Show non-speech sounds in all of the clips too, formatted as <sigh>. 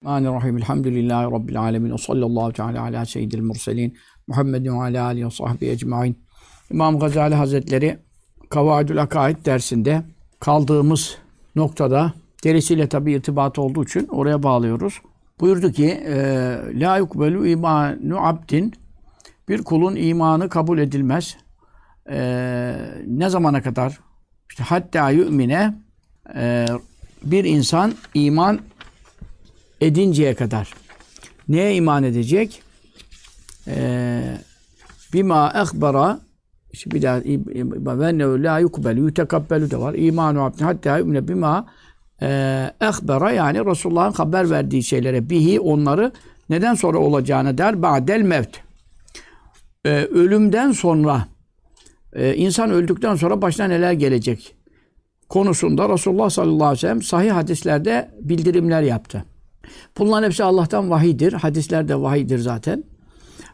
Bismillahirrahmanirrahim. Elhamdülillahi Rabbil alemin. Ve sallallahu teala ala seyyidil murselin. Muhammedin ve ala alihi ve sahbihi ecmain. İmam Gazali Hazretleri Kavaidül Akaid dersinde kaldığımız noktada derisiyle tabi irtibat olduğu için oraya bağlıyoruz. Buyurdu ki e, La yukbelu imanu abdin bir kulun imanı kabul edilmez. E, ne zamana kadar? İşte hatta yu'mine e, bir insan iman edinceye kadar. Neye iman edecek? Ee, bima ehbara bir daha ve la yukbelu yutekabbelu de var. İmanu abdin hatta yumne bima ehbara yani Resulullah'ın haber verdiği şeylere bihi onları neden sonra olacağını der. Ba'del mevt. Ee, ölümden sonra e, insan öldükten sonra başına neler gelecek konusunda Resulullah sallallahu aleyhi ve sellem sahih hadislerde bildirimler yaptı. Bunların hepsi Allah'tan vahidir. Hadisler de vahidir zaten.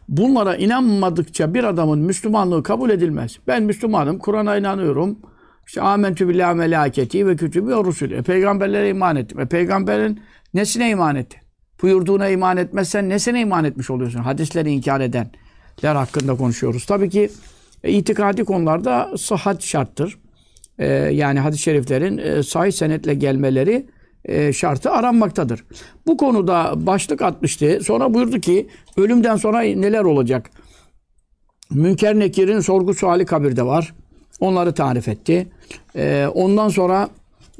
Bunlara inanmadıkça bir adamın Müslümanlığı kabul edilmez. Ben Müslümanım, Kur'an'a inanıyorum. İşte amentü billahi melaketi ve kütübü ve rusul. E, peygamberlere iman ettim. E, peygamberin nesine iman etti? Buyurduğuna iman etmezsen nesine iman etmiş oluyorsun? Hadisleri inkar edenler hakkında konuşuyoruz. Tabii ki e, itikadi konularda sıhhat şarttır. E, yani hadis-i şeriflerin e, sahih senetle gelmeleri e, şartı aranmaktadır. Bu konuda başlık atmıştı. Sonra buyurdu ki ölümden sonra neler olacak? Münker Nekir'in sorgu suali kabirde var. Onları tarif etti. E, ondan sonra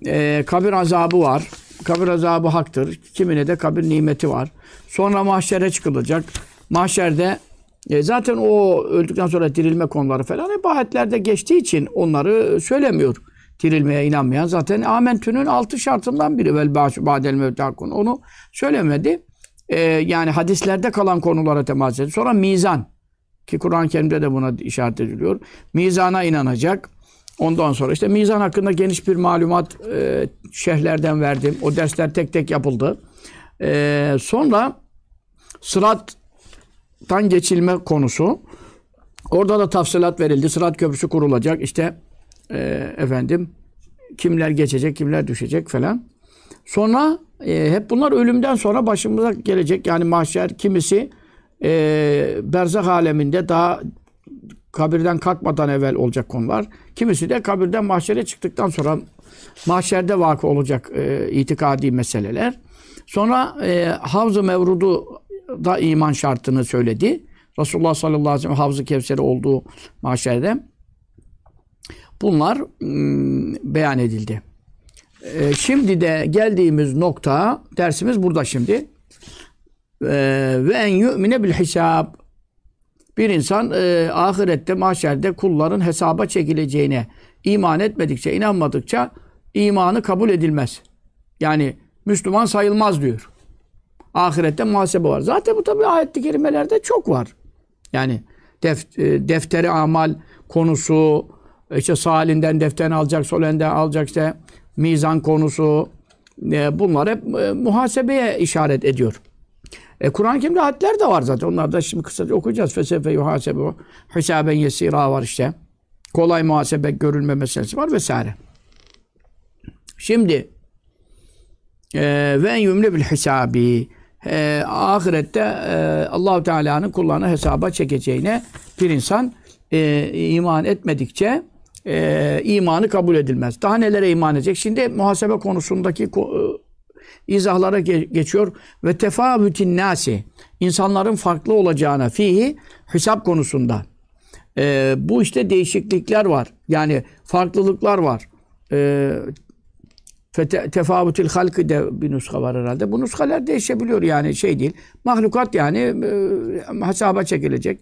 e, kabir azabı var. Kabir azabı haktır. Kimine de kabir nimeti var. Sonra mahşere çıkılacak. Mahşerde e, zaten o öldükten sonra dirilme konuları falan hep ayetlerde geçtiği için onları söylemiyor dirilmeye inanmayan zaten amentünün altı şartından biri vel ba'del mevtakun. Onu söylemedi. Ee, yani hadislerde kalan konulara temas etti. Sonra mizan ki Kur'an-ı Kerim'de de buna işaret ediliyor. Mizana inanacak. Ondan sonra işte mizan hakkında geniş bir malumat e, şehirlerden verdim. O dersler tek tek yapıldı. E, sonra sırattan geçilme konusu. Orada da tafsilat verildi. Sırat köprüsü kurulacak. İşte e, efendim kimler geçecek, kimler düşecek falan. Sonra e, hep bunlar ölümden sonra başımıza gelecek. Yani mahşer kimisi e, berzah aleminde daha kabirden kalkmadan evvel olacak konular. Kimisi de kabirden mahşere çıktıktan sonra mahşerde vakı olacak e, itikadi meseleler. Sonra e, Havz-ı Mevrudu da iman şartını söyledi. Resulullah sallallahu aleyhi ve sellem Havz-ı Kevser'i olduğu mahşerde. Bunlar beyan edildi. E, şimdi de geldiğimiz nokta, dersimiz burada şimdi. E, ve en yu'mine bil hisab. Bir insan e, ahirette, mahşerde kulların hesaba çekileceğine iman etmedikçe, inanmadıkça imanı kabul edilmez. Yani Müslüman sayılmaz diyor. Ahirette muhasebe var. Zaten bu tabi ayet-i kerimelerde çok var. Yani def, e, defteri amal konusu, işte sağ elinden defterini alacak, sol elinden alacak işte mizan konusu. E, bunlar hep e, muhasebeye işaret ediyor. E, Kur'an-ı Kerim'de ayetler de var zaten. Onlar da şimdi kısaca okuyacağız. Fesefe yuhasebe hisaben yesira var işte. Kolay muhasebe görülme meselesi var vesaire. Şimdi ve en yümle bil hisabi e, ahirette e, Allahu Teala'nın kullarını hesaba çekeceğine bir insan e, iman etmedikçe e, imanı kabul edilmez. Daha nelere iman edecek? Şimdi muhasebe konusundaki e, izahlara ge geçiyor. Ve tefavütin nasi insanların farklı olacağına fihi hesap konusunda. E, bu işte değişiklikler var. Yani farklılıklar var. E, Tefavütül halkı de bir nuska var herhalde. Bu nuskalar değişebiliyor yani şey değil. Mahlukat yani e, hesaba çekilecek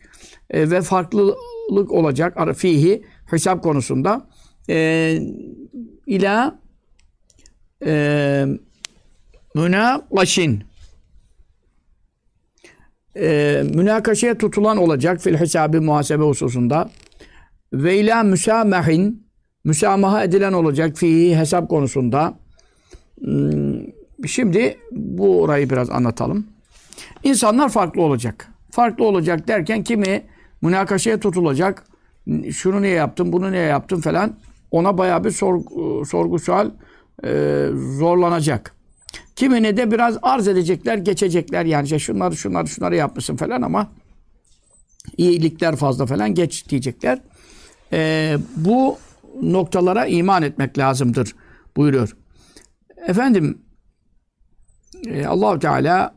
e, ve farklılık olacak fihi hesap konusunda e, ila e, münakaşin e, münakaşaya tutulan olacak fil hesabı muhasebe hususunda ve ila müsamahin müsamaha edilen olacak fihi hesap konusunda hmm, şimdi bu orayı biraz anlatalım. İnsanlar farklı olacak. Farklı olacak derken kimi münakaşaya tutulacak, şunu niye yaptın, bunu niye yaptın falan ona bayağı bir sorgu, sorgu sual e, zorlanacak. Kimini de biraz arz edecekler, geçecekler. Yani işte şunları şunları şunları yapmışsın falan ama iyilikler fazla falan geç diyecekler. Ee, bu noktalara iman etmek lazımdır buyuruyor. Efendim e, Allahu Teala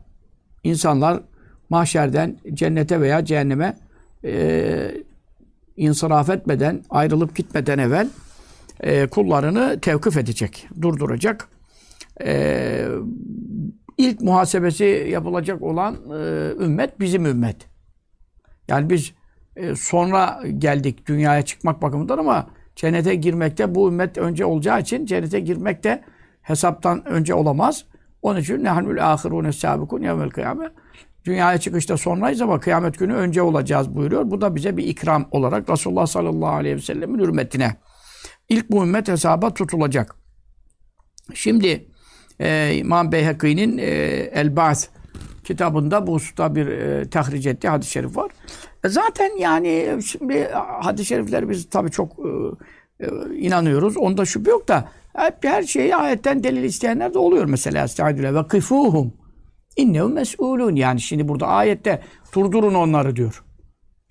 insanlar mahşerden cennete veya cehenneme e, insiraf etmeden, ayrılıp gitmeden evvel e, kullarını tevkif edecek, durduracak. E, ilk muhasebesi yapılacak olan e, ümmet bizim ümmet. Yani biz e, sonra geldik dünyaya çıkmak bakımından ama cennete girmekte bu ümmet önce olacağı için cennete girmekte hesaptan önce olamaz. Onun için nehnül ahirune sabikun yevmel kıyame. Dünyaya çıkışta sonrayız ama kıyamet günü önce olacağız buyuruyor. Bu da bize bir ikram olarak Resulullah sallallahu aleyhi ve sellemin hürmetine. İlk bu ümmet hesaba tutulacak. Şimdi e, İmam Beyhaki'nin e, El-Ba'th kitabında bu hususta bir e, tahric ettiği hadis-i şerif var. E, zaten yani şimdi hadis-i şerifleri biz tabii çok e, e, inanıyoruz. Onda şüphe yok da hep her şeyi ayetten delil isteyenler de oluyor mesela. Estağfirullah ve kıfuhum innehum mes'ulun. Yani şimdi burada ayette durdurun onları diyor.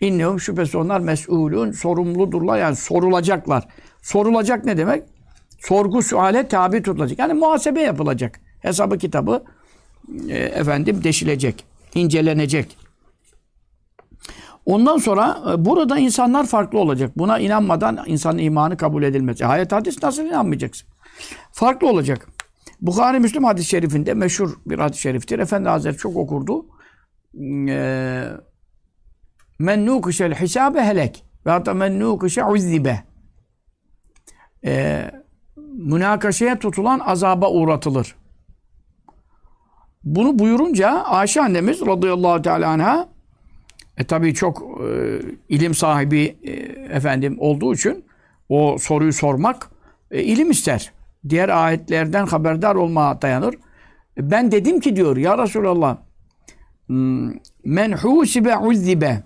İnnehum şüphesiz onlar mes'ulun sorumludurlar yani sorulacaklar. Sorulacak ne demek? Sorgu suale tabi tutulacak. Yani muhasebe yapılacak. Hesabı kitabı e, efendim deşilecek, incelenecek. Ondan sonra e, burada insanlar farklı olacak. Buna inanmadan insanın imanı kabul edilmez. E, ayet hadis nasıl inanmayacaksın? Farklı olacak. Bukhari Müslüm hadis-i şerifinde meşhur bir hadis-i şeriftir. Efendi Hazretleri çok okurdu. E, men nukişel hisabe helek ve hatta men nukişe uzzibe. E, münakaşaya tutulan azaba uğratılır. Bunu buyurunca Ayşe annemiz radıyallahu teala anha e tabii çok e, ilim sahibi e, efendim olduğu için o soruyu sormak e, ilim ister. Diğer ayetlerden haberdar olmaya dayanır. Ben dedim ki diyor ya Resulallah hmm, men husibe uzzibe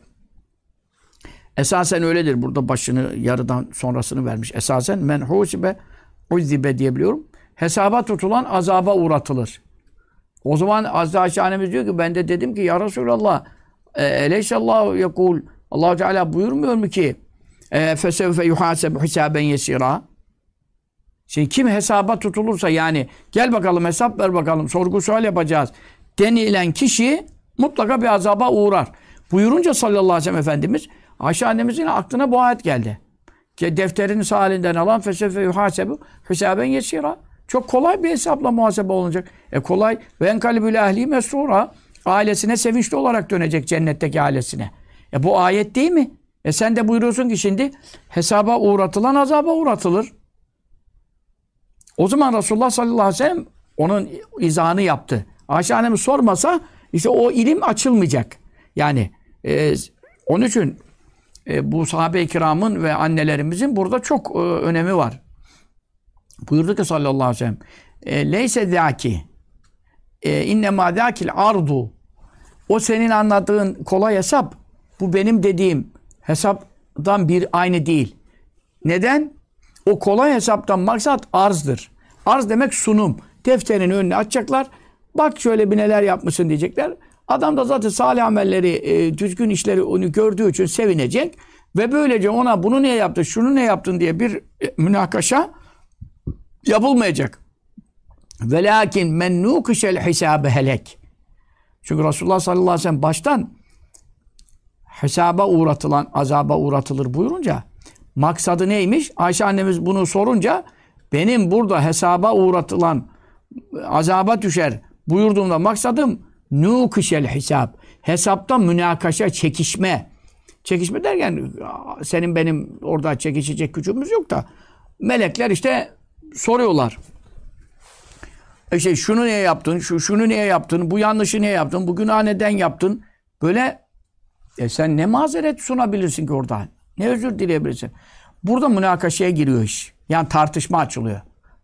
Esasen öyledir. Burada başını yarıdan sonrasını vermiş. Esasen men husibe uzzibe diyebiliyorum. Hesaba tutulan azaba uğratılır. O zaman annemiz diyor ki ben de dedim ki ya Resulallah e, eleysallahu yekul allah Teala buyurmuyor mu ki e, fesevfe yuhasebu hisaben yesira Şimdi kim hesaba tutulursa yani gel bakalım hesap ver bakalım sorgu sual yapacağız denilen kişi mutlaka bir azaba uğrar. Buyurunca sallallahu aleyhi ve sellem Efendimiz Ayşe annemizin aklına bu ayet geldi. Defterini sağ elinden alan fesevfe yuhasebu hisaben yesira. Çok kolay bir hesapla muhasebe olacak. E kolay. Ve enkalibül ehli mesrura. Ailesine sevinçli olarak dönecek cennetteki ailesine. E bu ayet değil mi? E sen de buyuruyorsun ki şimdi hesaba uğratılan azaba uğratılır. O zaman Resulullah sallallahu aleyhi ve sellem onun izahını yaptı. Ayşe annemiz sormasa işte o ilim açılmayacak. Yani e, onun için e, bu sahabe-i kiramın ve annelerimizin burada çok e, önemi var. Buyurdu ki sallallahu aleyhi ve sellem e, Leyse zâki e, innemâ zâkil ardu O senin anladığın kolay hesap bu benim dediğim hesaptan bir aynı değil. Neden? O kolay hesaptan maksat arzdır. Arz demek sunum. Defterin önüne açacaklar. Bak şöyle bir neler yapmışsın diyecekler. Adam da zaten salih amelleri, e, düzgün işleri onu gördüğü için sevinecek. Ve böylece ona bunu niye yaptın, şunu ne yaptın diye bir e, münakaşa yapılmayacak. Velakin men nukişel hisabe helek. Çünkü Resulullah sallallahu aleyhi ve sellem baştan hesaba uğratılan, azaba uğratılır buyurunca maksadı neymiş? Ayşe annemiz bunu sorunca benim burada hesaba uğratılan azaba düşer buyurduğumda maksadım nukişel hesap. Hesapta münakaşa, çekişme. Çekişme derken senin benim orada çekişecek gücümüz yok da melekler işte soruyorlar. İşte şunu niye yaptın, şu şunu niye yaptın, bu yanlışı niye yaptın, bu günah neden yaptın? Böyle e sen ne mazeret sunabilirsin ki orada? Ne özür dileyebilirsin? Burada münakaşaya giriyor iş. Yani tartışma açılıyor.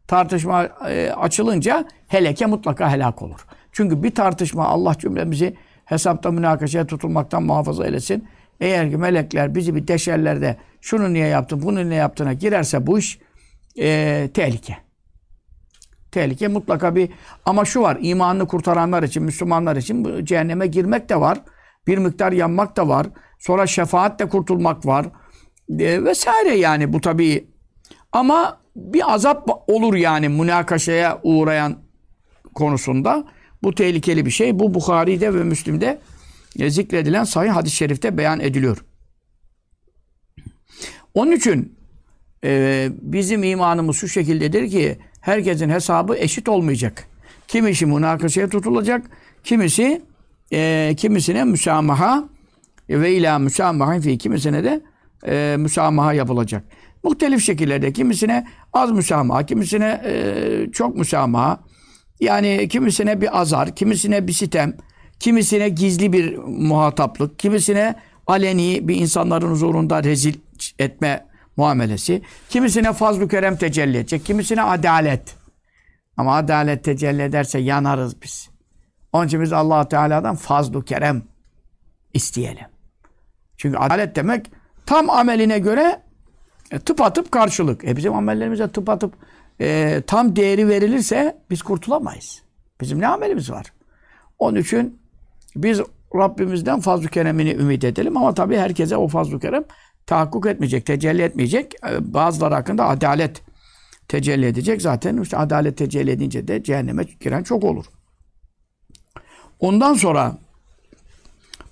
Tartışma e, açılınca heleke mutlaka helak olur. Çünkü bir tartışma Allah cümlemizi hesapta münakaşaya tutulmaktan muhafaza eylesin. Eğer ki melekler bizi bir deşerlerde şunu niye yaptın, bunu niye yaptığına girerse bu iş e, tehlike. Tehlike mutlaka bir ama şu var. imanını kurtaranlar için, Müslümanlar için cehenneme girmek de var. Bir miktar yanmak da var. Sonra şefaatle kurtulmak var. E, vesaire yani bu tabii. Ama bir azap olur yani münakaşaya uğrayan konusunda. Bu tehlikeli bir şey. Bu Bukhari'de ve Müslim'de e, zikredilen sahih hadis-i şerifte beyan ediliyor. Onun için e, bizim imanımız şu şekildedir ki herkesin hesabı eşit olmayacak. Kimisi münakaşaya tutulacak, kimisi e, kimisine müsamaha ve ila müsamaha fi kimisine de e, müsamaha yapılacak. Muhtelif şekillerde kimisine az müsamaha, kimisine e, çok müsamaha. Yani kimisine bir azar, kimisine bir sitem, kimisine gizli bir muhataplık, kimisine aleni bir insanların huzurunda rezil etme muamelesi. Kimisine fazl-ı kerem tecelli edecek, kimisine adalet. Ama adalet tecelli ederse yanarız biz. Onun için biz allah Teala'dan fazl-ı kerem isteyelim. Çünkü adalet demek tam ameline göre e, tıpatıp karşılık. E bizim amellerimize tıpatıp e, tam değeri verilirse biz kurtulamayız. Bizim ne amelimiz var? Onun için biz Rabbimizden fazl-ı keremini ümit edelim ama tabii herkese o fazl-ı kerem tahakkuk etmeyecek, tecelli etmeyecek. E, bazıları hakkında adalet tecelli edecek. Zaten işte adalet tecelli edince de cehenneme giren çok olur. Ondan sonra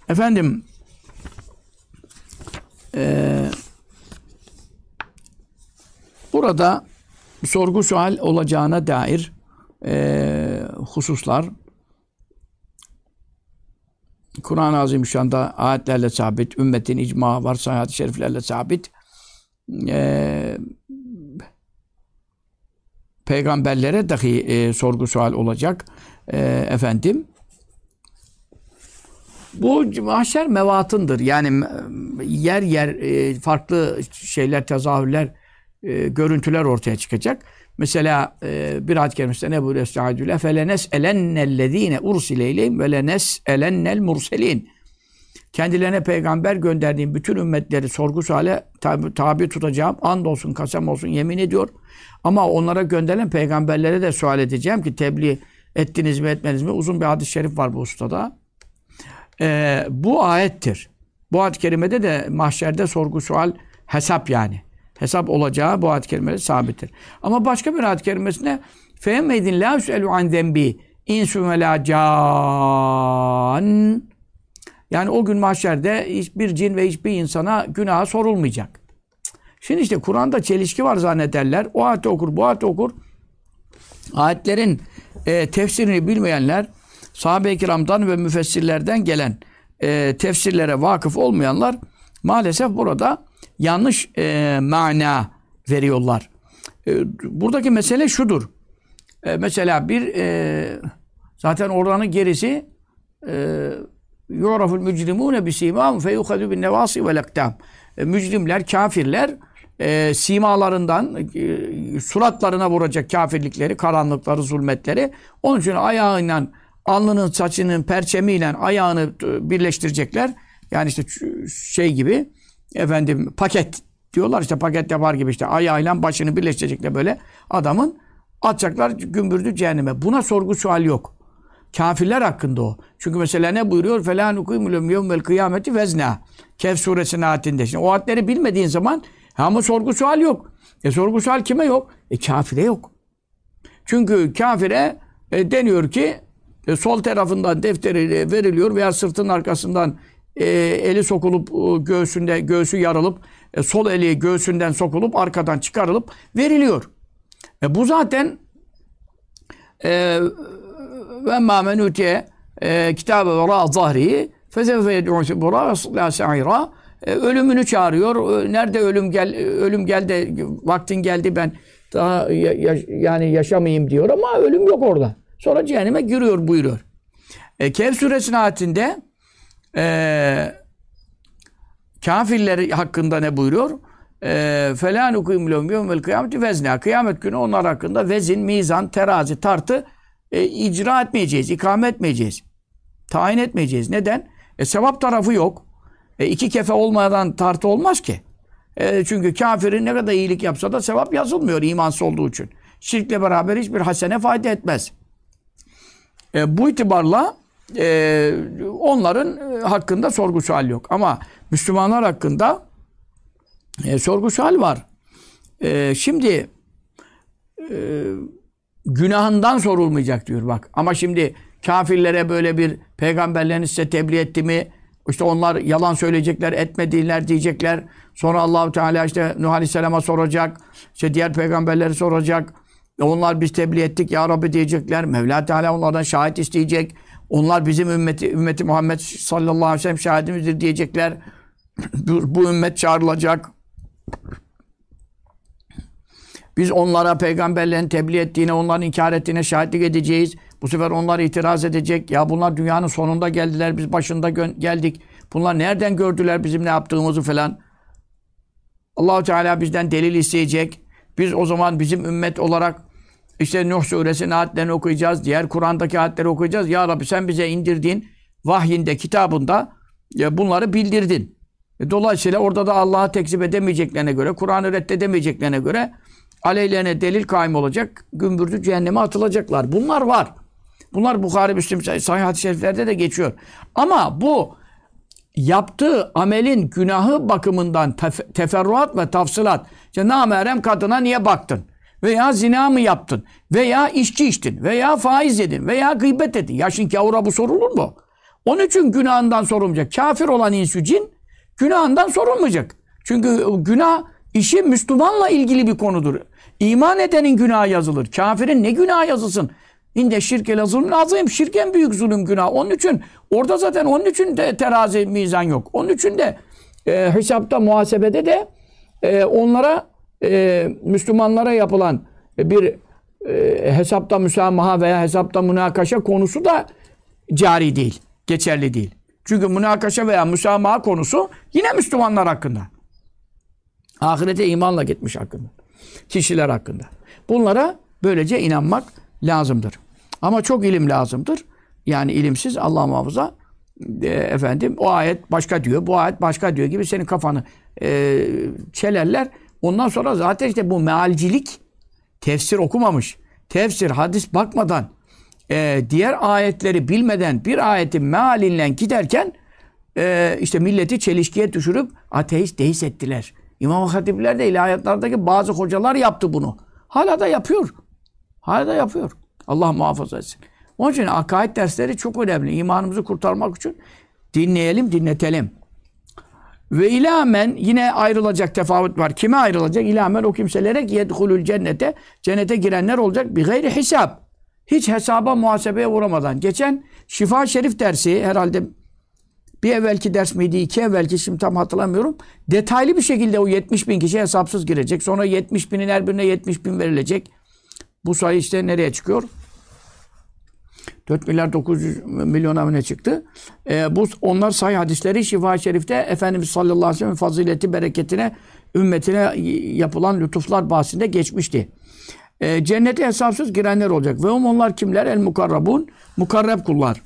efendim e, burada sorgu sual olacağına dair e, hususlar Kur'an-ı Azimüşşan'da ayetlerle sabit, ümmetin icma var, sayhat şeriflerle sabit. Ee, peygamberlere dahi e, sorgu sual olacak. E, efendim. Bu mahşer mevatındır. Yani yer yer e, farklı şeyler, tezahürler, e, görüntüler ortaya çıkacak. Mesela e, bir ayet kerimesinde ne buyuruyor Estaizu le felenes elennellezine ursileyleyim ve lenes elennel murselin. Kendilerine peygamber gönderdiğim bütün ümmetleri sorgu suale tabi, tabi tutacağım. And olsun, kasem olsun yemin ediyor. Ama onlara gönderilen peygamberlere de sual edeceğim ki tebliğ ettiniz mi etmeniz mi? Uzun bir hadis-i şerif var bu ustada e, bu ayettir. Bu ayet-i kerimede de mahşerde sorgu sual hesap yani. Hesap olacağı bu ayet-i kerimede sabittir. Ama başka bir ayet-i kerimesinde fehmeydin la yüselü an zembi insü ve yani o gün mahşerde hiçbir cin ve hiçbir insana günaha sorulmayacak. Şimdi işte Kur'an'da çelişki var zannederler. O ayet okur, bu ayet okur. Ayetlerin e, tefsirini bilmeyenler sahabe-i kiramdan ve müfessirlerden gelen e, tefsirlere vakıf olmayanlar maalesef burada yanlış e, mana veriyorlar. E, buradaki mesele şudur. E, mesela bir e, zaten oranın gerisi e, yu'raful mücrimûne bisimâhum fe yuhadü bin nevâsi vel ekdâm. E, mücrimler, kafirler e, simalarından e, suratlarına vuracak kafirlikleri, karanlıkları, zulmetleri. Onun için ayağıyla alnının, saçının perçemiyle ayağını e, birleştirecekler. Yani işte şey gibi efendim paket diyorlar işte paket yapar gibi işte ayağıyla başını birleştirecekler böyle adamın atacaklar gümbürdü cehenneme. Buna sorgu sual yok. Kafirler hakkında o. Çünkü mesela ne buyuruyor? Felan ukuyumulum yevmel kıyameti vezna. Kehf suresinin ayetinde. Şimdi o ayetleri bilmediğin zaman ama sorgu sual yok. E sorgu sual kime yok? E kafire yok. Çünkü kafire e, deniyor ki e, sol tarafından defteri veriliyor veya sırtın arkasından e, eli sokulup e, göğsünde göğsü yarılıp sol eli göğsünden sokulup arkadan çıkarılıp veriliyor. E, bu zaten ve ma men utiye kitabe vera zahri fezefe subura ve sa'ira ölümünü çağırıyor. Nerede ölüm gel ölüm geldi vaktin geldi ben daha ya, yani yaşamayayım diyor ama ölüm yok orada. Sonra cehenneme giriyor buyuruyor. E, Kehf suresinin ayetinde e, kafirleri hakkında ne buyuruyor? E, Fela nukuyum lehum yevmel kıyameti vezne. Kıyamet günü onlar hakkında vezin, mizan, terazi, tartı e, icra etmeyeceğiz, ikame etmeyeceğiz. Tayin etmeyeceğiz. Neden? E, sevap tarafı yok. E, iki kefe olmadan tartı olmaz ki. E, çünkü kafirin ne kadar iyilik yapsa da sevap yazılmıyor imansız olduğu için. Şirkle beraber hiçbir hasene fayda etmez. E, bu itibarla e, onların e, hakkında sorgu sual yok. Ama Müslümanlar hakkında e, sorgu sual var. E, şimdi e, günahından sorulmayacak diyor bak. Ama şimdi kafirlere böyle bir peygamberlerini size tebliğ etti mi? İşte onlar yalan söyleyecekler, etmediler diyecekler. Sonra Allahu Teala işte Nuh Aleyhisselam'a soracak. İşte diğer peygamberleri soracak. E onlar biz tebliğ ettik ya Rabbi diyecekler. Mevla Teala onlardan şahit isteyecek. Onlar bizim ümmeti, ümmeti Muhammed sallallahu aleyhi ve sellem şahidimizdir diyecekler. bu, bu ümmet çağrılacak. Biz onlara peygamberlerin tebliğ ettiğine, onların inkar ettiğine şahitlik edeceğiz. Bu sefer onlar itiraz edecek. Ya bunlar dünyanın sonunda geldiler, biz başında geldik. Bunlar nereden gördüler bizim ne yaptığımızı falan. Allahu Teala bizden delil isteyecek. Biz o zaman bizim ümmet olarak işte Nuh suresinin ayetlerini okuyacağız. Diğer Kur'an'daki ayetleri okuyacağız. Ya Rabbi sen bize indirdiğin vahyinde, kitabında ya bunları bildirdin. E dolayısıyla orada da Allah'a tekzip edemeyeceklerine göre, Kur'an'ı reddedemeyeceklerine göre aleyhlerine delil kaim olacak. Gümbürdü cehenneme atılacaklar. Bunlar var. Bunlar Bukhari, Müslim, Sahih hadis-i şeriflerde de geçiyor. Ama bu yaptığı amelin günahı bakımından tef- teferruat ve tafsilat. İşte namerem kadına niye baktın? Veya zina mı yaptın? Veya içki içtin? Veya faiz yedin? Veya gıybet ettin? Yaşın kavura bu sorulur mu? Onun için günahından sorulmayacak. Kafir olan insü cin günahından sorulmayacak. Çünkü günah işi Müslümanla ilgili bir konudur. İman edenin günah yazılır. Kafirin ne günah yazılsın? İnde şirke lazım azim. Şirk en büyük zulüm günah. Onun için orada zaten onun için de terazi mizan yok. Onun için de e, hesapta muhasebede de e, onlara e, Müslümanlara yapılan bir e, hesapta müsamaha veya hesapta münakaşa konusu da cari değil. Geçerli değil. Çünkü münakaşa veya müsamaha konusu yine Müslümanlar hakkında. Ahirete imanla gitmiş hakkında. Kişiler hakkında. Bunlara böylece inanmak lazımdır. Ama çok ilim lazımdır. Yani ilimsiz Allah muhafaza e, efendim o ayet başka diyor, bu ayet başka diyor gibi senin kafanı e, çelerler. Ondan sonra zaten işte bu mealcilik tefsir okumamış. Tefsir, hadis bakmadan e, diğer ayetleri bilmeden bir ayetin mealinden giderken e, işte milleti çelişkiye düşürüp ateist, deist ettiler. İmam Hatipler de ilahiyatlardaki bazı hocalar yaptı bunu. Hala da yapıyor. Hala da yapıyor. Allah muhafaza etsin. Onun için akaid dersleri çok önemli. İmanımızı kurtarmak için dinleyelim, dinletelim. Ve ilamen yine ayrılacak tefavut var. Kime ayrılacak? İlamen o kimselere ki yedhulül cennete cennete girenler olacak bir gayri hesap. Hiç hesaba muhasebeye uğramadan. Geçen Şifa Şerif dersi herhalde bir evvelki ders miydi, iki evvelki şimdi tam hatırlamıyorum. Detaylı bir şekilde o 70 bin kişi hesapsız girecek. Sonra 70 binin her birine 70 bin verilecek. Bu sayı işte nereye çıkıyor? 4 milyar 900 milyona mı çıktı? Ee, bu onlar sayı hadisleri Şifa-i Şerif'te Efendimiz sallallahu aleyhi ve sellem fazileti, bereketine, ümmetine yapılan lütuflar bahsinde geçmişti. Ee, cennete hesapsız girenler olacak. Ve onlar kimler? El mukarrabun. Mukarreb kullar.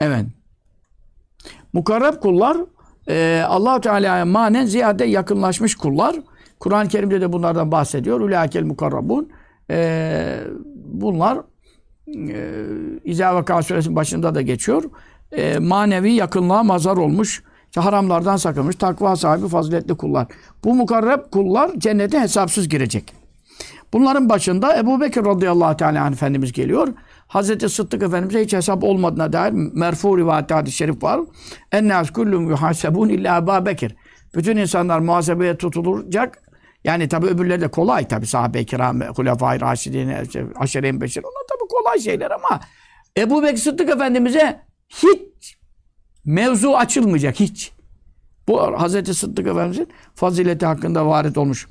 Evet. Mukarreb kullar e, allah Teala'ya manen ziyade yakınlaşmış kullar. Kur'an-ı Kerim'de de bunlardan bahsediyor. Ulakel mukarrabun. E, bunlar e, İza Vaka suresinin başında da geçiyor. E, manevi yakınlığa mazar olmuş. İşte haramlardan sakınmış. Takva sahibi faziletli kullar. Bu mukarreb kullar cennete hesapsız girecek. Bunların başında Ebu Bekir radıyallahu teala Efendimiz geliyor. Hazreti Sıddık Efendimiz'e hiç hesap olmadığına dair merfu rivayet hadis-i şerif var. Ennâs kullum yuhasebûn illa Ebu Bekir. Bütün insanlar muhasebeye tutulacak. Yani tabi öbürleri de kolay tabi sahabe-i kiram, hulefai raşidin, aşere-i beşir. Onlar tabi kolay şeyler ama Ebu Bekir Sıddık Efendimiz'e hiç mevzu açılmayacak hiç. Bu Hazreti Sıddık Efendimiz'in fazileti hakkında varit olmuş.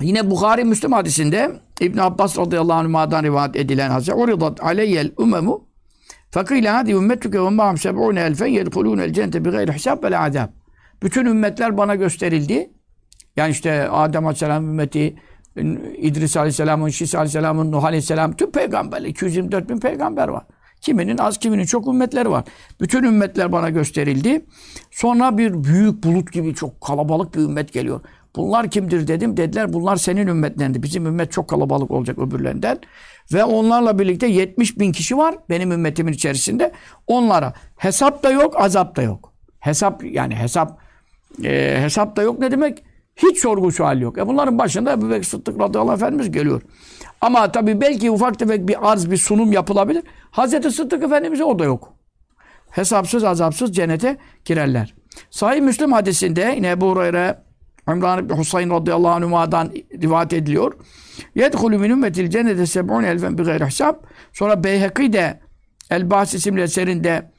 Yine Bukhari Müslüm hadisinde İbn Abbas radıyallahu anh'dan rivayet edilen hadise uridat aleyyel umemu fakile hadi ümmetüke ve ma'am seb'une elfen yedhulûnel cennete bi gayri hisab vel azab. Bütün ümmetler bana gösterildi. Yani işte Adem Aleyhisselam ümmeti, İdris Aleyhisselam'ın, Şis Aleyhisselam'ın, Nuh Aleyhisselam, tüm peygamberler, 224 bin peygamber var. Kiminin az, kiminin çok ümmetleri var. Bütün ümmetler bana gösterildi. Sonra bir büyük bulut gibi çok kalabalık bir ümmet geliyor. Bunlar kimdir dedim. Dediler bunlar senin ümmetlerinden. Bizim ümmet çok kalabalık olacak öbürlerinden. Ve onlarla birlikte 70 bin kişi var benim ümmetimin içerisinde. Onlara hesap da yok, azap da yok. Hesap yani hesap e, hesap da yok ne demek? Hiç sorgu sual yok. E bunların başında Ebu Bekir Sıddık radıyallahu Efendimiz geliyor. Ama tabii belki ufak tefek bir arz, bir sunum yapılabilir. Hazreti Sıddık Efendimiz'e o da yok. Hesapsız, azapsız cennete girerler. Sahih Müslim hadisinde yine Ebu Hureyre, İmran İbni Husayn radıyallahu anhuma'dan rivayet ediliyor. Yedhulü min ümmetil cennete seb'un elfen bi gayri hesap. Sonra Beyheki de El-Bahs isimli eserinde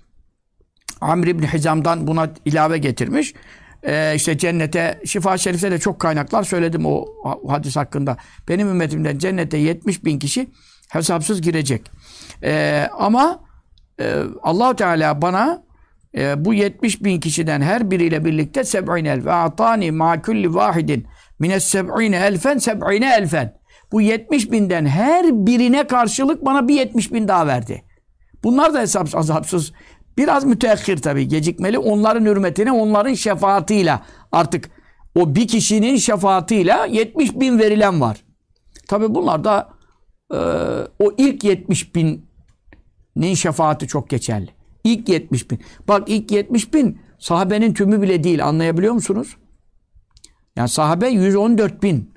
Amr İbni Hizam'dan buna ilave getirmiş. Ee, işte cennete, şifa şerifte de çok kaynaklar söyledim o hadis hakkında. Benim ümmetimden cennete 70 bin kişi hesapsız girecek. Ee, ama e, allah Teala bana e, bu 70 bin kişiden her biriyle birlikte seb'ine el ve atani ma kulli vahidin mines seb'ine elfen seb'ine elfen. Bu 70 binden her birine karşılık bana bir 70 bin daha verdi. Bunlar da hesapsız, azapsız. Biraz müteahhir tabii, gecikmeli. Onların hürmetine, onların şefaatiyle artık o bir kişinin şefaatiyle 70 bin verilen var. Tabii bunlar da e, o ilk 70 binin şefaati çok geçerli. İlk 70 bin. Bak ilk 70 bin sahabenin tümü bile değil. Anlayabiliyor musunuz? Yani sahabe 114 bin.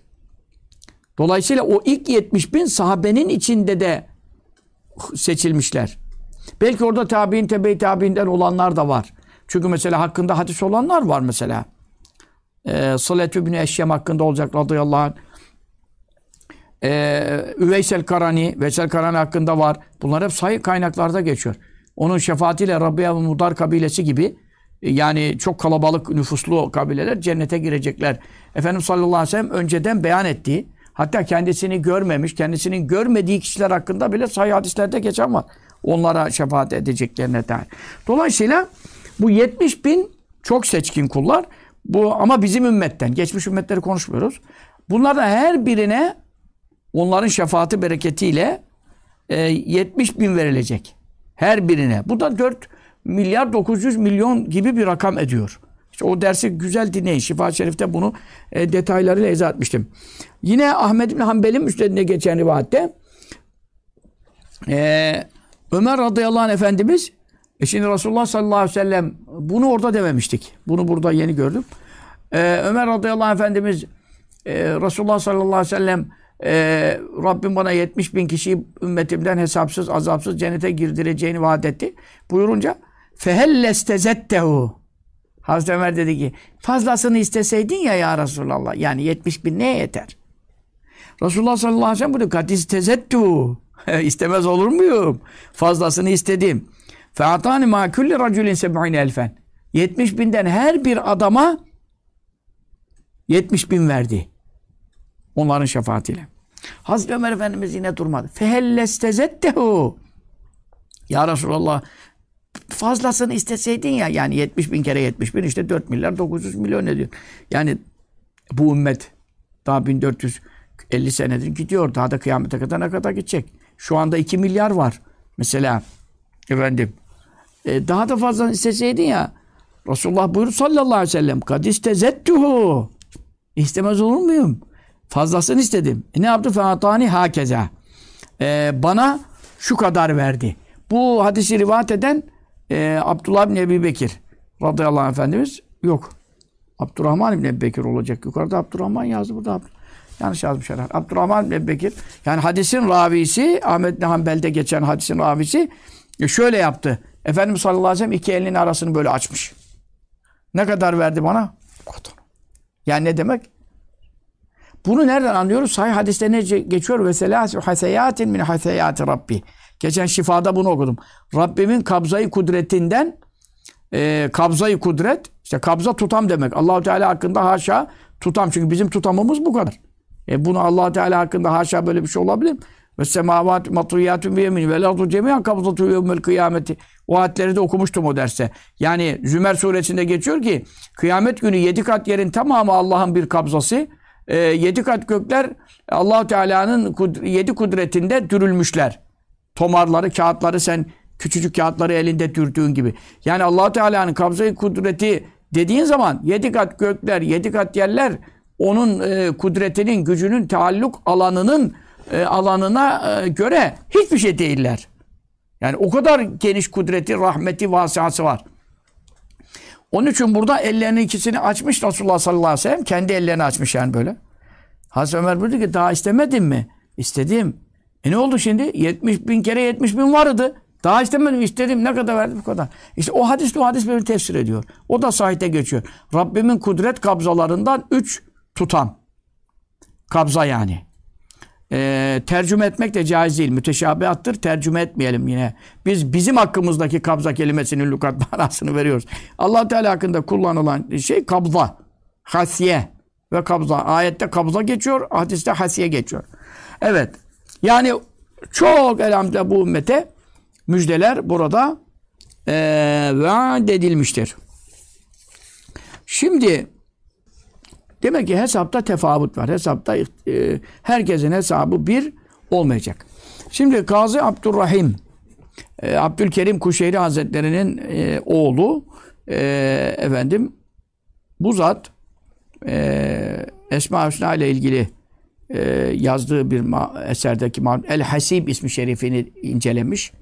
Dolayısıyla o ilk 70 bin sahabenin içinde de seçilmişler. Belki orada tabi'in, tebe tabi'inden olanlar da var. Çünkü mesela hakkında hadis olanlar var mesela. Ee, Sılet bin Eşyem hakkında olacak radıyallahu anh. Ee, Üveysel Karani, Veysel Karani hakkında var. Bunlar hep sayı kaynaklarda geçiyor. Onun şefaatiyle Rabbiya ve Mudar kabilesi gibi e, yani çok kalabalık nüfuslu kabileler cennete girecekler. Efendimiz sallallahu aleyhi ve sellem önceden beyan ettiği hatta kendisini görmemiş, kendisinin görmediği kişiler hakkında bile sahih hadislerde geçen var. Onlara şefaat edeceklerine dair. Dolayısıyla bu 70 bin çok seçkin kullar. Bu ama bizim ümmetten. Geçmiş ümmetleri konuşmuyoruz. Bunlardan her birine onların şefaati bereketiyle e, 70 bin verilecek. Her birine. Bu da 4 milyar 900 milyon gibi bir rakam ediyor. İşte o dersi güzel dinleyin. Şifa Şerif'te bunu e, detaylarıyla izah etmiştim. Yine Ahmed bin Hanbel'in üstlerine geçen rivayette e, Ömer radıyallahu anh Efendimiz e şimdi Resulullah sallallahu aleyhi ve sellem bunu orada dememiştik. Bunu burada yeni gördüm. E, Ömer radıyallahu anh Efendimiz e, Resulullah sallallahu aleyhi ve sellem e, Rabbim bana 70 bin kişiyi ümmetimden hesapsız, azapsız cennete girdireceğini vaat etti. Buyurunca fehellestezettehu Hazreti Ömer dedi ki fazlasını isteseydin ya ya Resulallah. Yani 70 bin neye yeter? Resulullah sallallahu aleyhi ve sellem buyuruyor. Kad istezettu. <laughs> İstemez olur muyum? Fazlasını istedim. Fe'atani ma kulli raculin seb'ine elfen. 70 binden her bir adama 70 bin verdi. Onların şefaatiyle. Hazreti Ömer Efendimiz yine durmadı. Fehellestezettehu. Ya Resulallah fazlasını isteseydin ya yani 70 bin kere 70 bin işte 4 milyar 900 milyon ediyor. Yani bu ümmet daha 1450 senedir gidiyor. Daha da kıyamete kadar ne kadar gidecek? Şu anda 2 milyar var. Mesela efendim e, daha da fazla isteseydin ya Resulullah buyurdu sallallahu aleyhi ve sellem kad istezettuhu istemez olur muyum? Fazlasını istedim. E ne yaptı? Featani hakeza. E, bana şu kadar verdi. Bu hadisi rivayet eden e, Abdullah bin Ebi Bekir radıyallahu anh efendimiz yok. Abdurrahman bin Ebi Bekir olacak. Yukarıda Abdurrahman yazdı burada. Yanlış yazmış herhalde. Abdurrahman bin Bekir. Yani hadisin ravisi Ahmet Hanbel'de geçen hadisin ravisi e, şöyle yaptı. Efendimiz sallallahu aleyhi ve sellem iki elinin arasını böyle açmış. Ne kadar verdi bana? Kadar. Yani ne demek? Bunu nereden anlıyoruz? Sahih hadiste ne geçiyor? Ve selâsü haseyatin min haseyati Rabbi. Geçen şifada bunu okudum. Rabbimin kabzayı kudretinden e, kabzayı kudret işte kabza tutam demek. Allahu Teala hakkında haşa tutam. Çünkü bizim tutamımız bu kadar. E bunu Allah Teala hakkında haşa böyle bir şey olabilir mi? Ve semavat matuyatun bi yemin ve l'ardu cemiyan kabzatu yevmel kıyameti. O ayetleri de okumuştum o derste. Yani Zümer suresinde geçiyor ki kıyamet günü yedi kat yerin tamamı Allah'ın bir kabzası. E, yedi kat gökler allah Teala'nın kud yedi kudretinde dürülmüşler. Tomarları, kağıtları sen küçücük kağıtları elinde dürdüğün gibi. Yani allah Teala'nın kabzayı kudreti dediğin zaman yedi kat gökler, yedi kat yerler onun e, kudretinin, gücünün taalluk alanının e, alanına e, göre hiçbir şey değiller. Yani o kadar geniş kudreti, rahmeti, vasıası var. Onun için burada ellerinin ikisini açmış Resulullah sallallahu aleyhi ve sellem. Kendi ellerini açmış yani böyle. Hazreti Ömer buyurdu ki daha istemedin mi? İstedim. E ne oldu şimdi? 70 bin kere 70 bin vardı. Daha istemedim. istedim. Ne kadar verdim? Bu kadar. İşte o hadis o hadis böyle tefsir ediyor. O da sahite geçiyor. Rabbimin kudret kabzalarından üç tutam. Kabza yani. Ee, tercüme etmek de caiz değil. Müteşabihattır. Tercüme etmeyelim yine. Biz bizim hakkımızdaki kabza kelimesinin lukat <laughs> manasını veriyoruz. allah Teala hakkında kullanılan şey kabza. Hasiye ve kabza. Ayette kabza geçiyor. Hadiste hasiye geçiyor. Evet. Yani çok elhamdülillah bu ümmete müjdeler burada e, vaat edilmiştir. Şimdi demek ki hesapta tefavut var. Hesapta e, herkesin hesabı bir olmayacak. Şimdi Gazi Abdurrahim e, Abdülkerim Kuşeyri Hazretleri'nin e, oğlu e, efendim bu zat Esma Hüsna ile ilgili yazdığı bir eserdeki El Hasib ismi şerifini incelemiş.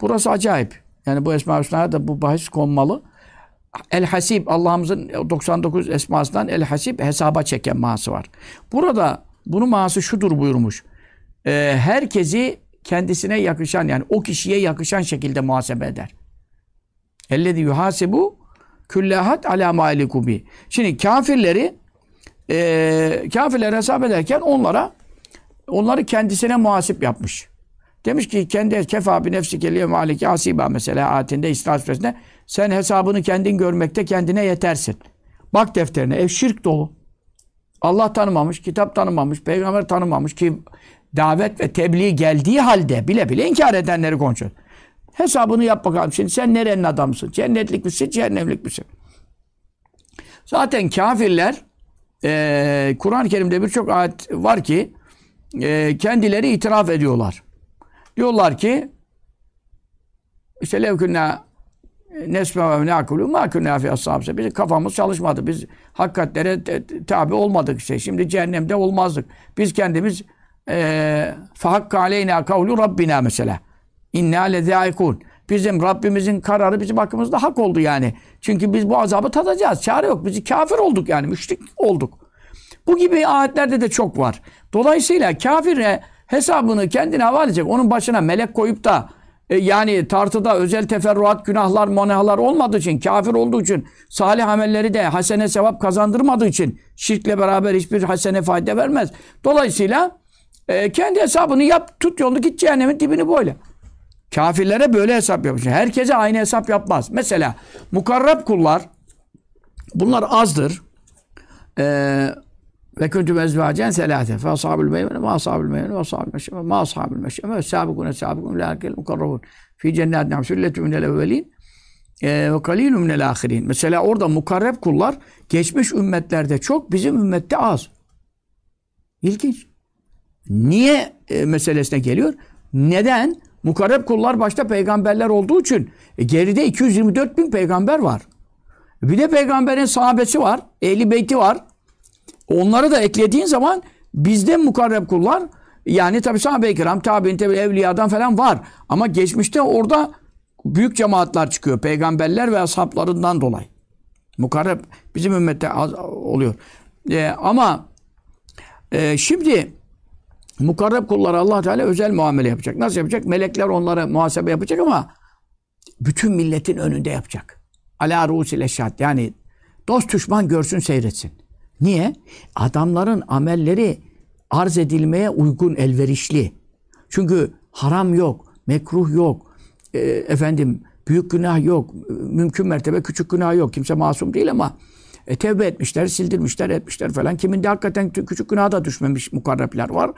Burası acayip. Yani bu Esma Hüsna'ya da bu bahis konmalı. El Hasib Allah'ımızın 99 esmasından El Hasib hesaba çeken manası var. Burada bunun manası şudur buyurmuş. E, herkesi kendisine yakışan yani o kişiye yakışan şekilde muhasebe eder. Ellezî yuhasibu küllehat alâ mâlikubi. Şimdi kafirleri e, kafirler hesap ederken onlara onları kendisine muhasip yapmış. Demiş ki kendi kefa bi nefsi keliye maliki asiba mesela ayetinde İsra suresinde sen hesabını kendin görmekte kendine yetersin. Bak defterine ev şirk dolu. Allah tanımamış, kitap tanımamış, peygamber tanımamış ki davet ve tebliğ geldiği halde bile bile inkar edenleri konuşuyor. Hesabını yap bakalım. Şimdi sen nerenin adamısın? Cennetlik misin, cehennemlik misin? Zaten kafirler e, Kur'an-ı Kerim'de birçok ayet var ki e, kendileri itiraf ediyorlar. Diyorlar ki işte levkünna nesme ve nakulu ma kunna fi ashabse. Bizim kafamız çalışmadı. Biz hakikatlere tabi olmadık işte. Şimdi cehennemde olmazdık. Biz kendimiz e, fahakka aleyna kavlu rabbina mesela. İnna lezâikûn. Bizim Rabbimizin kararı bizim hakkımızda hak oldu yani. Çünkü biz bu azabı tadacağız. Çare yok. Biz kafir olduk yani. Müşrik olduk. Bu gibi ayetlerde de çok var. Dolayısıyla kafire hesabını kendine havale edecek. Onun başına melek koyup da e, yani tartıda özel teferruat, günahlar, monahlar olmadığı için, kafir olduğu için, salih amelleri de hasene sevap kazandırmadığı için şirkle beraber hiçbir hasene fayda vermez. Dolayısıyla e, kendi hesabını yap, tut yolunu git cehennemin dibini böyle. Kafirlere böyle hesap yapmış. Herkese aynı hesap yapmaz. Mesela mukarrab kullar bunlar azdır. Eee ve kuntum ezvacen selate. Fe ashabul meymene ma ashabul meymene ve ashabul meşeme ma ashabul meşeme sabikune sabikun lâkel mukarrabun. Fi cennet nam sülletü minel evvelin ve kalilü minel ahirin. Mesela orada mukarreb kullar geçmiş ümmetlerde çok, bizim ümmette az. İlginç. Niye e, meselesine geliyor? Neden? Mukarreb kullar başta peygamberler olduğu için e, geride 224 bin peygamber var. Bir de peygamberin sahabesi var, ehli beyti var. Onları da eklediğin zaman bizde mukarreb kullar yani tabi sahabe-i kiram, tabi'in, tabi evliyadan falan var. Ama geçmişte orada büyük cemaatler çıkıyor. Peygamberler ve ashablarından dolayı. Mukarreb bizim ümmette az oluyor. Ee, ama e, şimdi mukarreb kullara allah Teala özel muamele yapacak. Nasıl yapacak? Melekler onlara muhasebe yapacak ama bütün milletin önünde yapacak. Ala rusil eşhat. Yani dost düşman görsün seyretsin. Niye? Adamların amelleri arz edilmeye uygun, elverişli. Çünkü haram yok, mekruh yok, e, efendim büyük günah yok, mümkün mertebe küçük günah yok. Kimse masum değil ama e, tevbe etmişler, sildirmişler, etmişler falan. Kiminde hakikaten küçük günah da düşmemiş mukarrepler var.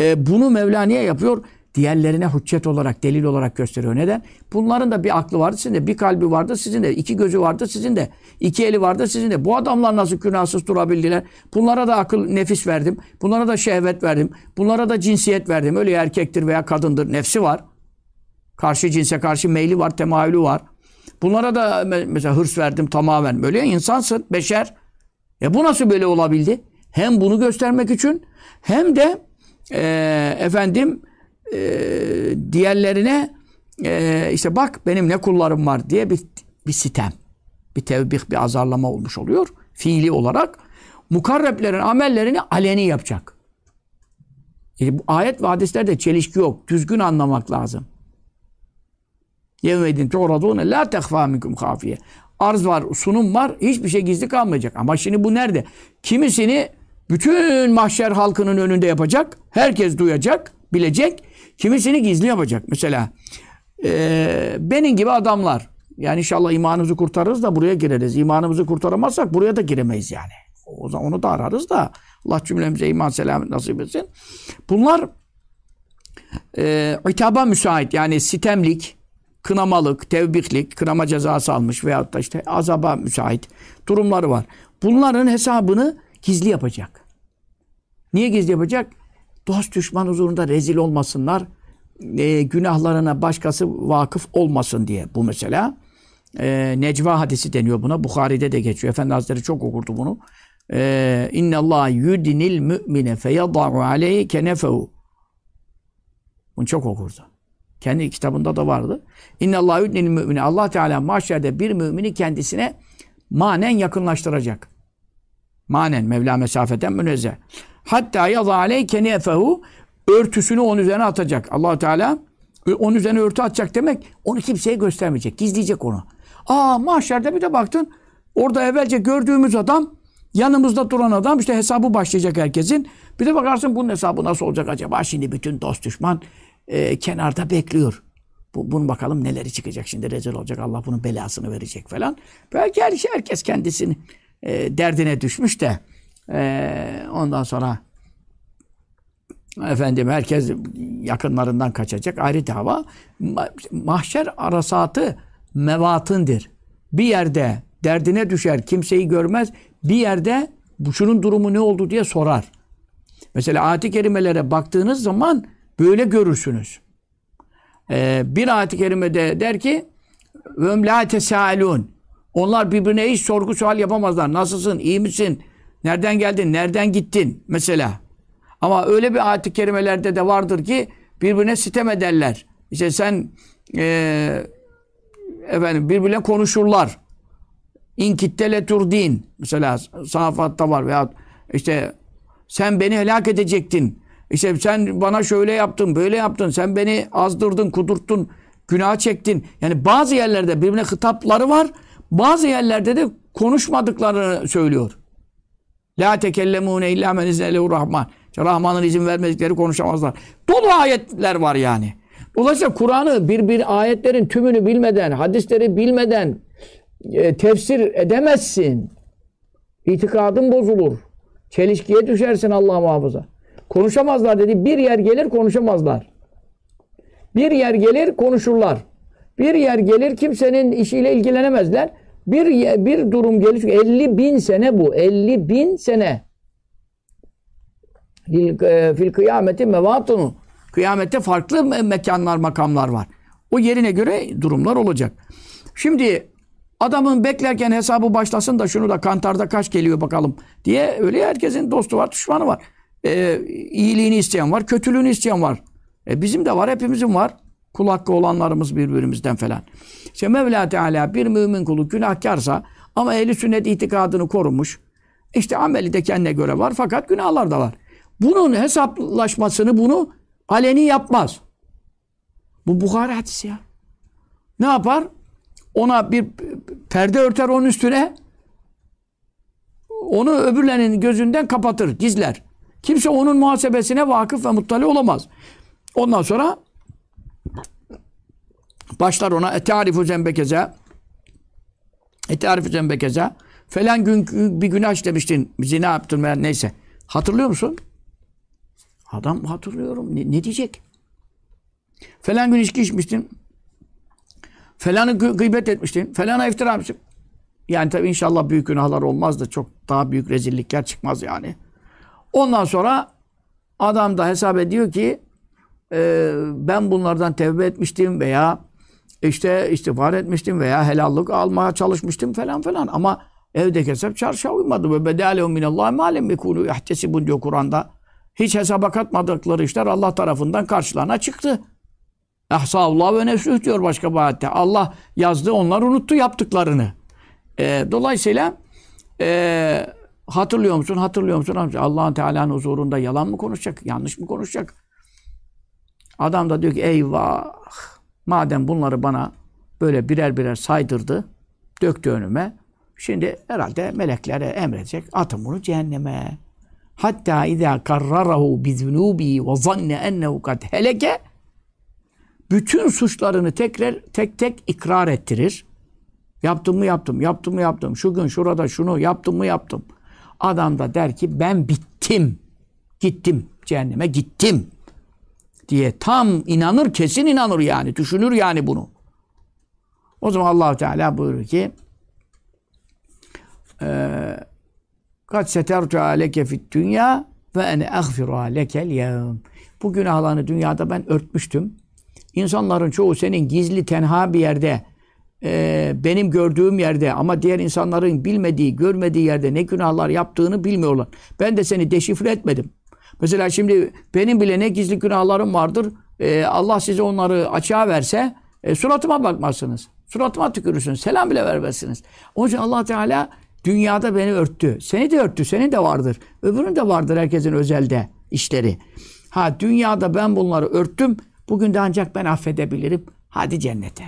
E, bunu Mevla niye yapıyor? Diğerlerine hüccet olarak, delil olarak gösteriyor. Neden? Bunların da bir aklı vardı sizin de, bir kalbi vardı sizin de, iki gözü vardı sizin de, iki eli vardı sizin de. Bu adamlar nasıl günahsız durabildiler? Bunlara da akıl, nefis verdim. Bunlara da şehvet verdim. Bunlara da cinsiyet verdim. Öyle erkektir veya kadındır. Nefsi var. Karşı cinse karşı meyli var, temayülü var. Bunlara da mesela hırs verdim tamamen. Böyle insansın, beşer. E bu nasıl böyle olabildi? Hem bunu göstermek için hem de e, efendim e, diğerlerine e, işte bak benim ne kullarım var diye bir, bir sitem, bir tevbih, bir azarlama olmuş oluyor. Fiili olarak mukarreplerin amellerini aleni yapacak. Yani bu ayet ve hadislerde çelişki yok. Düzgün anlamak lazım. Yevmedin tu'radûne la tehfâ minkum hafiye. Arz var, sunum var, hiçbir şey gizli kalmayacak. Ama şimdi bu nerede? Kimisini bütün mahşer halkının önünde yapacak. Herkes duyacak, bilecek. Kimisini gizli yapacak. Mesela e, benim gibi adamlar. Yani inşallah imanımızı kurtarırız da buraya gireriz. İmanımızı kurtaramazsak buraya da giremeyiz yani. O zaman onu da ararız da Allah cümlemize iman selam nasip etsin. Bunlar e, itaba müsait yani sitemlik, kınamalık, tevbiklik, kınama cezası almış veyahut da işte azaba müsait durumları var. Bunların hesabını gizli yapacak. Niye gizli yapacak? Dost düşman huzurunda rezil olmasınlar. E, günahlarına başkası vakıf olmasın diye bu mesela. E, Necva hadisi deniyor buna. Bukhari'de de geçiyor. Efendi Hazretleri çok okurdu bunu. E, İnne Allah yudinil mümine feyada'u aleyhi kenefehu. Bunu çok okurdu. Kendi kitabında da vardı. İnne Allah yudinil mümine. Allah Teala mahşerde bir mümini kendisine manen yakınlaştıracak. Manen Mevla mesafeden münezzeh. Hatta yada aleyhi kenefehu örtüsünü onun üzerine atacak. allah Teala onun üzerine örtü atacak demek onu kimseye göstermeyecek. Gizleyecek onu. Aa mahşerde bir de baktın orada evvelce gördüğümüz adam yanımızda duran adam işte hesabı başlayacak herkesin. Bir de bakarsın bunun hesabı nasıl olacak acaba? Şimdi bütün dost düşman e, kenarda bekliyor. Bu, bunun bakalım neleri çıkacak şimdi rezil olacak. Allah bunun belasını verecek falan. Belki her şey herkes kendisini e, derdine düşmüş de e, ondan sonra efendim herkes yakınlarından kaçacak ayrı dava. Mahşer arasatı mevatındır. Bir yerde derdine düşer, kimseyi görmez. Bir yerde bu şunun durumu ne oldu diye sorar. Mesela ayet-i kerimelere baktığınız zaman böyle görürsünüz. Ee, bir ayet-i kerimede der ki وَمْ لَا تَسَالُونَ Onlar birbirine hiç sorgu sual yapamazlar. Nasılsın, iyi misin, nereden geldin, nereden gittin mesela. Ama öyle bir ayet-i kerimelerde de vardır ki birbirine sitem ederler. İşte sen e, efendim birbirine konuşurlar. İnkittele turdin. Mesela sahafatta var veya işte sen beni helak edecektin. İşte sen bana şöyle yaptın, böyle yaptın. Sen beni azdırdın, kudurttun, günah çektin. Yani bazı yerlerde birbirine hitapları var. Bazı yerlerde de konuşmadıklarını söylüyor. La tekellemune illa men iznelehu rahman. Rahman'ın izin vermedikleri konuşamazlar. Dolu ayetler var yani. Dolayısıyla Kur'an'ı bir bir ayetlerin tümünü bilmeden, hadisleri bilmeden e, tefsir edemezsin. İtikadın bozulur. Çelişkiye düşersin Allah muhafaza. Konuşamazlar dedi. Bir yer gelir konuşamazlar. Bir yer gelir konuşurlar. Bir yer gelir kimsenin işiyle ilgilenemezler. Bir, bir durum gelir. 50 bin sene bu. 50 bin sene. E, fil kıyameti mevatunu. Kıyamette farklı mekanlar, makamlar var. O yerine göre durumlar olacak. Şimdi adamın beklerken hesabı başlasın da şunu da kantarda kaç geliyor bakalım diye öyle herkesin dostu var, düşmanı var. Ee, iyiliğini isteyen var, kötülüğünü isteyen var. E, bizim de var, hepimizin var. Kul hakkı olanlarımız birbirimizden falan. İşte Mevla Teala bir mümin kulu günahkarsa ama ehli sünnet itikadını korumuş. İşte ameli de kendine göre var fakat günahlar da var. Bunun hesaplaşmasını bunu aleni yapmaz. Bu Bukhari hadisi ya. Ne yapar? Ona bir perde örter onun üstüne. Onu öbürlerinin gözünden kapatır, gizler. Kimse onun muhasebesine vakıf ve muttali olamaz. Ondan sonra başlar ona etarifu zembekeze etarifu zembekeze falan gün bir günah işlemiştin. Zina yaptın veya neyse. Hatırlıyor musun? Adam hatırlıyorum. Ne, ne diyecek? Falan gün içki içmiştin. Falanı gıybet etmiştin. Falana iftira etmiştin. Yani tabii inşallah büyük günahlar olmaz da çok daha büyük rezillikler çıkmaz yani. Ondan sonra adam da hesap ediyor ki e, ben bunlardan tevbe etmiştim veya işte istiğfar etmiştim veya helallık almaya çalışmıştım falan falan. Ama Evdeki hesap çarşıya uymadı. Ve bedâlehum minallâhi mâ lem yekûnû yahtesibun diyor Kur'an'da. Hiç hesaba katmadıkları işler Allah tarafından karşılarına çıktı. Ehsâullah ve nefsüh diyor başka bir ayette. Allah yazdı, onlar unuttu yaptıklarını. E, dolayısıyla e, hatırlıyor musun, hatırlıyor musun? Allah'ın Teala'nın huzurunda yalan mı konuşacak, yanlış mı konuşacak? Adam da diyor ki eyvah, madem bunları bana böyle birer birer saydırdı, döktü önüme, şimdi herhalde meleklere emredecek, atın bunu cehenneme. Hatta izâ karrarahu bizunûbi ve zanne ennehu kad heleke bütün suçlarını tekrar tek tek ikrar ettirir. Yaptım mı yaptım, yaptım mı yaptım. Şu gün şurada şunu yaptım mı yaptım. Adam da der ki ben bittim. Gittim cehenneme gittim. Diye tam inanır, kesin inanır yani. Düşünür yani bunu. O zaman allah Teala buyurur ki Kat setertu aleke fit dünya ve ene agfiru alekel yevm. Bu günahlarını dünyada ben örtmüştüm. İnsanların çoğu senin gizli tenha bir yerde e, benim gördüğüm yerde ama diğer insanların bilmediği, görmediği yerde ne günahlar yaptığını bilmiyorlar. Ben de seni deşifre etmedim. Mesela şimdi benim bile ne gizli günahlarım vardır. E, Allah size onları açığa verse e, suratıma bakmazsınız. Suratıma tükürürsünüz. Selam bile vermezsiniz. Onun için allah Teala dünyada beni örttü. Seni de örttü. Senin de vardır. Öbürünün de vardır herkesin özelde işleri. Ha dünyada ben bunları örttüm. Bugün de ancak ben affedebilirim. Hadi cennete.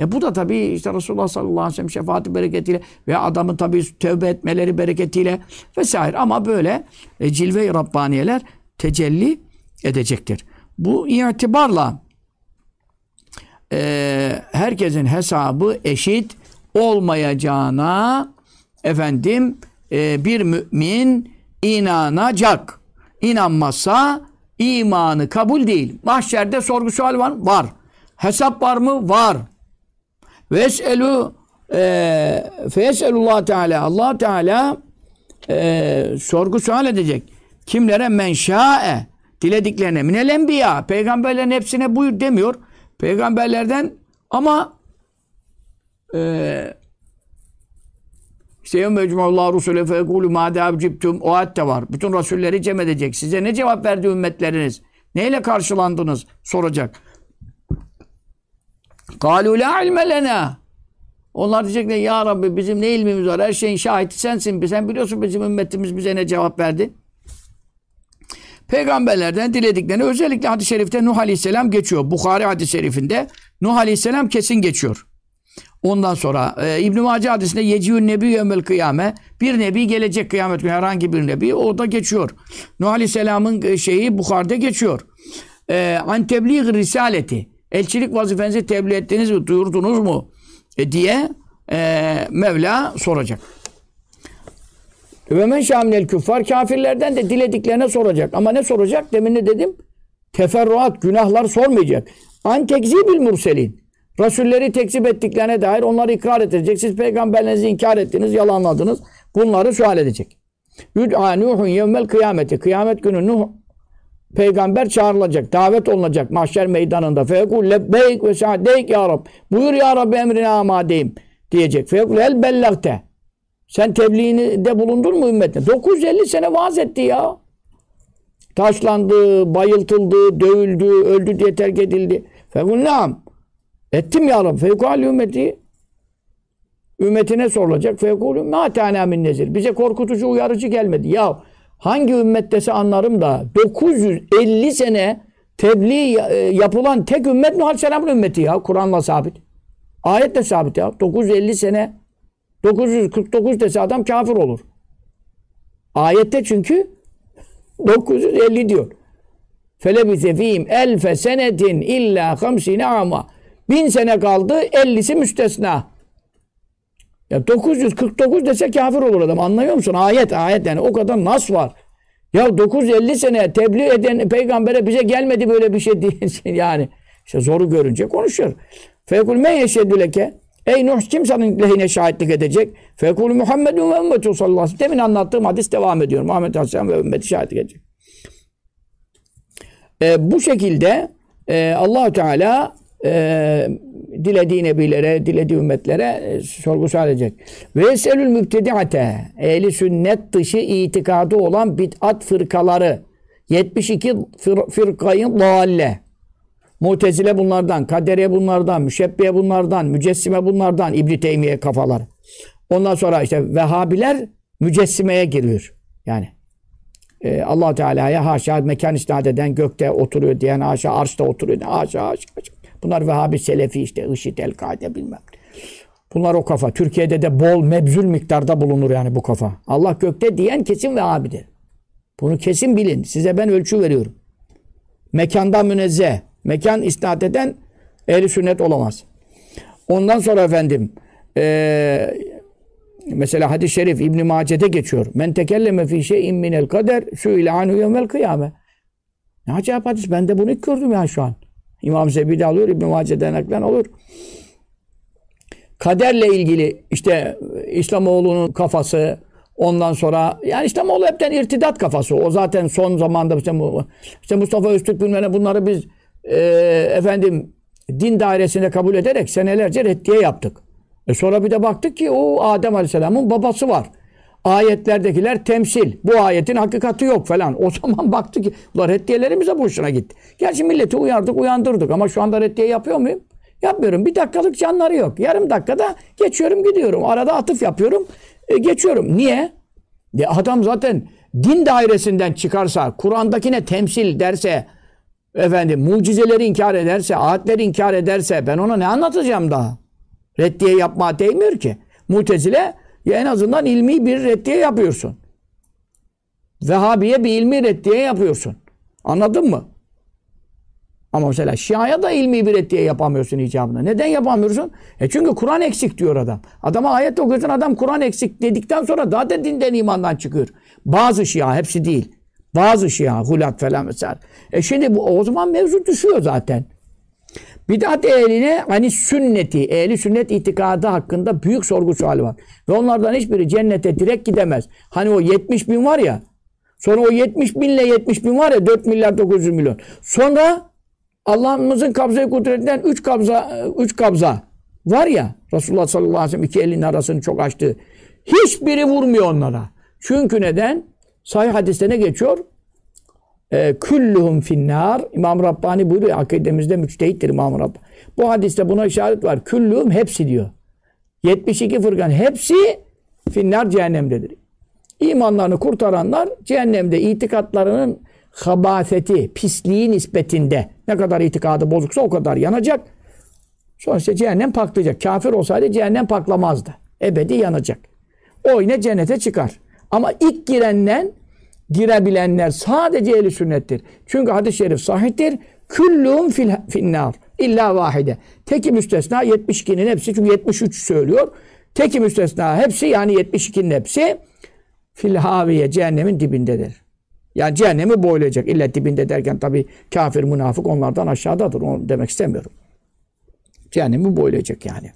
E bu da tabii işte Resulullah sallallahu aleyhi ve sellem şefaati bereketiyle ve adamın tabii tövbe etmeleri bereketiyle vesaire. Ama böyle e, cilve-i Rabbaniyeler tecelli edecektir. Bu itibarla e, herkesin hesabı eşit olmayacağına efendim e, bir mümin inanacak. İnanmazsa imanı kabul değil. Mahşerde sorgu sual var mı? Var. Hesap var mı? Var. Veselu e, feyeselullah Teala Allah Teala e, sorgu sual edecek. Kimlere menşae dilediklerine minel enbiya peygamberlerin hepsine buyur demiyor. Peygamberlerden ama e, işte yevme ecmuallahu rusule fe yekulu mâde abcibtum o de var. Bütün rasulleri cem edecek. Size ne cevap verdi ümmetleriniz? Neyle karşılandınız? Soracak. Kâlû lâ ilme lenâ. Onlar diyecekler ya Rabbi bizim ne ilmimiz var? Her şeyin şahidi sensin. Sen biliyorsun bizim ümmetimiz bize ne cevap verdi? Peygamberlerden dilediklerini özellikle hadis-i şerifte Nuh Aleyhisselam geçiyor. Bukhari hadis-i şerifinde Nuh Aleyhisselam kesin geçiyor. Ondan sonra e, İbn-i Mace hadisinde Yeciyün Nebi Yevmel Kıyame bir nebi gelecek kıyamet günü herhangi bir nebi o da geçiyor. Nuh Aleyhisselam'ın e, şeyi Bukhari'de geçiyor. E, an tebliğ risaleti elçilik vazifenizi tebliğ ettiniz mi, duyurdunuz mu e, diye e, Mevla soracak. Ve men şamnel küffar kafirlerden de dilediklerine soracak. Ama ne soracak? Demin ne dedim? Teferruat, günahlar sormayacak. An tekzibil murselin. Rasulleri tekzip ettiklerine dair onları ikrar edecek. Siz peygamberlerinizi inkar ettiniz, yalanladınız. Bunları sual edecek. Yud'a Nuhun yevmel kıyameti. Kıyamet günü Nuh peygamber çağrılacak, davet olunacak mahşer meydanında. Feyekul lebbeyk ve sa'deyk ya Rab. Buyur ya Rabbi emrine amadeyim diyecek. Feyekul el bellagte. Sen tebliğini de bulundun mu ümmetine? 950 sene vaaz etti ya. Taşlandı, bayıltıldı, dövüldü, öldü diye terk edildi. Fekul nam. Ettim ya Rabbi. Fekul ümmeti. Ümmetine sorulacak. Fekul ma tane nezir. Bize korkutucu, uyarıcı gelmedi. Ya hangi ümmettese anlarım da 950 sene tebliğ e, yapılan tek ümmet Nuh Aleyhisselam'ın ümmeti ya. Kur'an'la sabit. Ayetle sabit ya. 950 sene 949 dese adam kafir olur. Ayette çünkü <laughs> 950 diyor. Felebise fîm elfe senetin illa hamsine ama. Bin sene kaldı, 50'si müstesna. Ya 949 dese kafir olur adam. Anlamıyor musun? Ayet, ayet yani. O kadar nas var. Ya 950 sene tebliğ eden peygambere bize gelmedi böyle bir şey değil. <laughs> yani işte zoru görünce konuşuyor. Fekul men yeşedü leke Ey Nuh kim senin lehine şahitlik edecek? Fekul Muhammedun ve ümmetu sallallahu. Demin anlattığım hadis devam ediyor. Muhammed Aleyhisselam ve ümmeti şahitlik edecek. E, bu şekilde e, allah Teala e, dilediği nebilere, dilediği ümmetlere e, sorgu sual edecek. Ve eselül mübtediate ehli sünnet dışı itikadı olan bid'at fırkaları 72 fir- fırkayın dalle. Mutezile bunlardan, kaderiye bunlardan, müşebbiye bunlardan, mücessime bunlardan, İbn Teymiye kafaları. Ondan sonra işte Vehhabiler mücessimeye giriyor. Yani e, allah Teala'ya haşa mekan isnat eden gökte oturuyor diyen haşa arşta oturuyor diyen haşa haşa. haşa. Bunlar Vehhabi Selefi işte IŞİD, El-Kaide bilmem. Bunlar o kafa. Türkiye'de de bol mebzül miktarda bulunur yani bu kafa. Allah gökte diyen kesin Vehhabidir. Bunu kesin bilin. Size ben ölçü veriyorum. Mekandan münezzeh. Mekan isnat eden ehli sünnet olamaz. Ondan sonra efendim eee Mesela hadis-i şerif İbn Mace'de geçiyor. Men tekelleme fi şey'in minel kader su'ile anhu yevmel kıyame. Ne acayip hadis. Ben de bunu ilk gördüm ya şu an. İmam Zebi alıyor, İbn Mace'den naklen olur. Kaderle ilgili işte İslamoğlu'nun kafası, ondan sonra yani İslamoğlu hepten irtidat kafası. O zaten son zamanda işte, Mustafa Öztürk bilmem bunları biz e, efendim din dairesinde kabul ederek senelerce reddiye yaptık. E sonra bir de baktık ki o Adem Aleyhisselam'ın babası var. Ayetlerdekiler temsil. Bu ayetin hakikati yok falan. O zaman baktık ki ulan reddiyelerimiz de boşuna gitti. Gerçi milleti uyardık, uyandırdık ama şu anda reddiye yapıyor muyum? Yapmıyorum. Bir dakikalık canları yok. Yarım dakikada geçiyorum gidiyorum. Arada atıf yapıyorum. E, geçiyorum. Niye? Ya adam zaten din dairesinden çıkarsa, Kur'an'dakine temsil derse, efendim mucizeleri inkar ederse, ayetleri inkar ederse ben ona ne anlatacağım daha? Reddiye yapma değmiyor ki. Mutezile ya en azından ilmi bir reddiye yapıyorsun. Vehhabiye bir ilmi reddiye yapıyorsun. Anladın mı? Ama mesela Şia'ya da ilmi bir reddiye yapamıyorsun icabında. Neden yapamıyorsun? E çünkü Kur'an eksik diyor adam. Adama ayet okuyorsun adam Kur'an eksik dedikten sonra zaten dinden imandan çıkıyor. Bazı Şia hepsi değil. Bazı Şia hulat falan mesela. E şimdi bu, o zaman mevzu düşüyor zaten. Bidat ehline hani sünneti, ehli sünnet itikadı hakkında büyük sorgu suali var. Ve onlardan hiçbiri cennete direkt gidemez. Hani o 70 bin var ya, sonra o 70 binle 70 bin var ya 4 milyar 900 milyon. Sonra Allah'ımızın kabzayı kudretinden 3 kabza 3 kabza var ya Resulullah sallallahu aleyhi ve sellem iki elinin arasını çok açtı. Hiçbiri vurmuyor onlara. Çünkü neden? Sahih hadiste ne geçiyor? E, Külluhum finnar. İmam Rabbani buyuruyor. Akidemizde müçtehittir İmam Rabbani. Bu hadiste buna işaret var. Külluhum hepsi diyor. 72 fırkan hepsi finnar cehennemdedir. İmanlarını kurtaranlar cehennemde itikatlarının habaseti, pisliği nispetinde ne kadar itikadı bozuksa o kadar yanacak. İşte cehennem paklayacak. Kafir olsaydı cehennem paklamazdı. Ebedi yanacak. O yine cennete çıkar. Ama ilk girenden girebilenler sadece ehli sünnettir. Çünkü hadis-i şerif sahihtir. Küllüm fil, finnar. İlla vahide. Teki müstesna 72'nin hepsi. Çünkü 73 söylüyor. Teki müstesna hepsi yani 72'nin hepsi fil haviye cehennemin dibindedir. Yani cehennemi boylayacak. İlla dibinde derken tabi kafir, münafık onlardan aşağıdadır. Onu demek istemiyorum. Cehennemi boylayacak yani.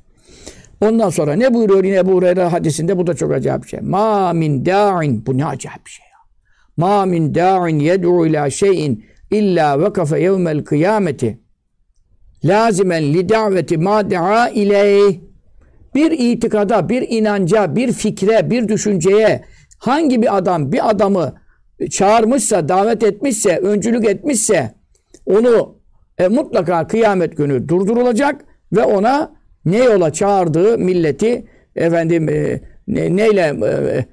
Ondan sonra ne buyuruyor yine Ebu Hureyre hadisinde? Bu da çok acayip bir şey. Ma min da'in. Bu ne acayip bir şey. Ma min da'in yed'u ila şeyin illa vekafe yevmel kıyameti lazimen li da'veti ma da'a ileyh. Bir itikada, bir inanca, bir fikre, bir düşünceye hangi bir adam bir adamı çağırmışsa, davet etmişse, öncülük etmişse onu e, mutlaka kıyamet günü durdurulacak ve ona ne yola çağırdığı milleti efendim e, ne, neyle e,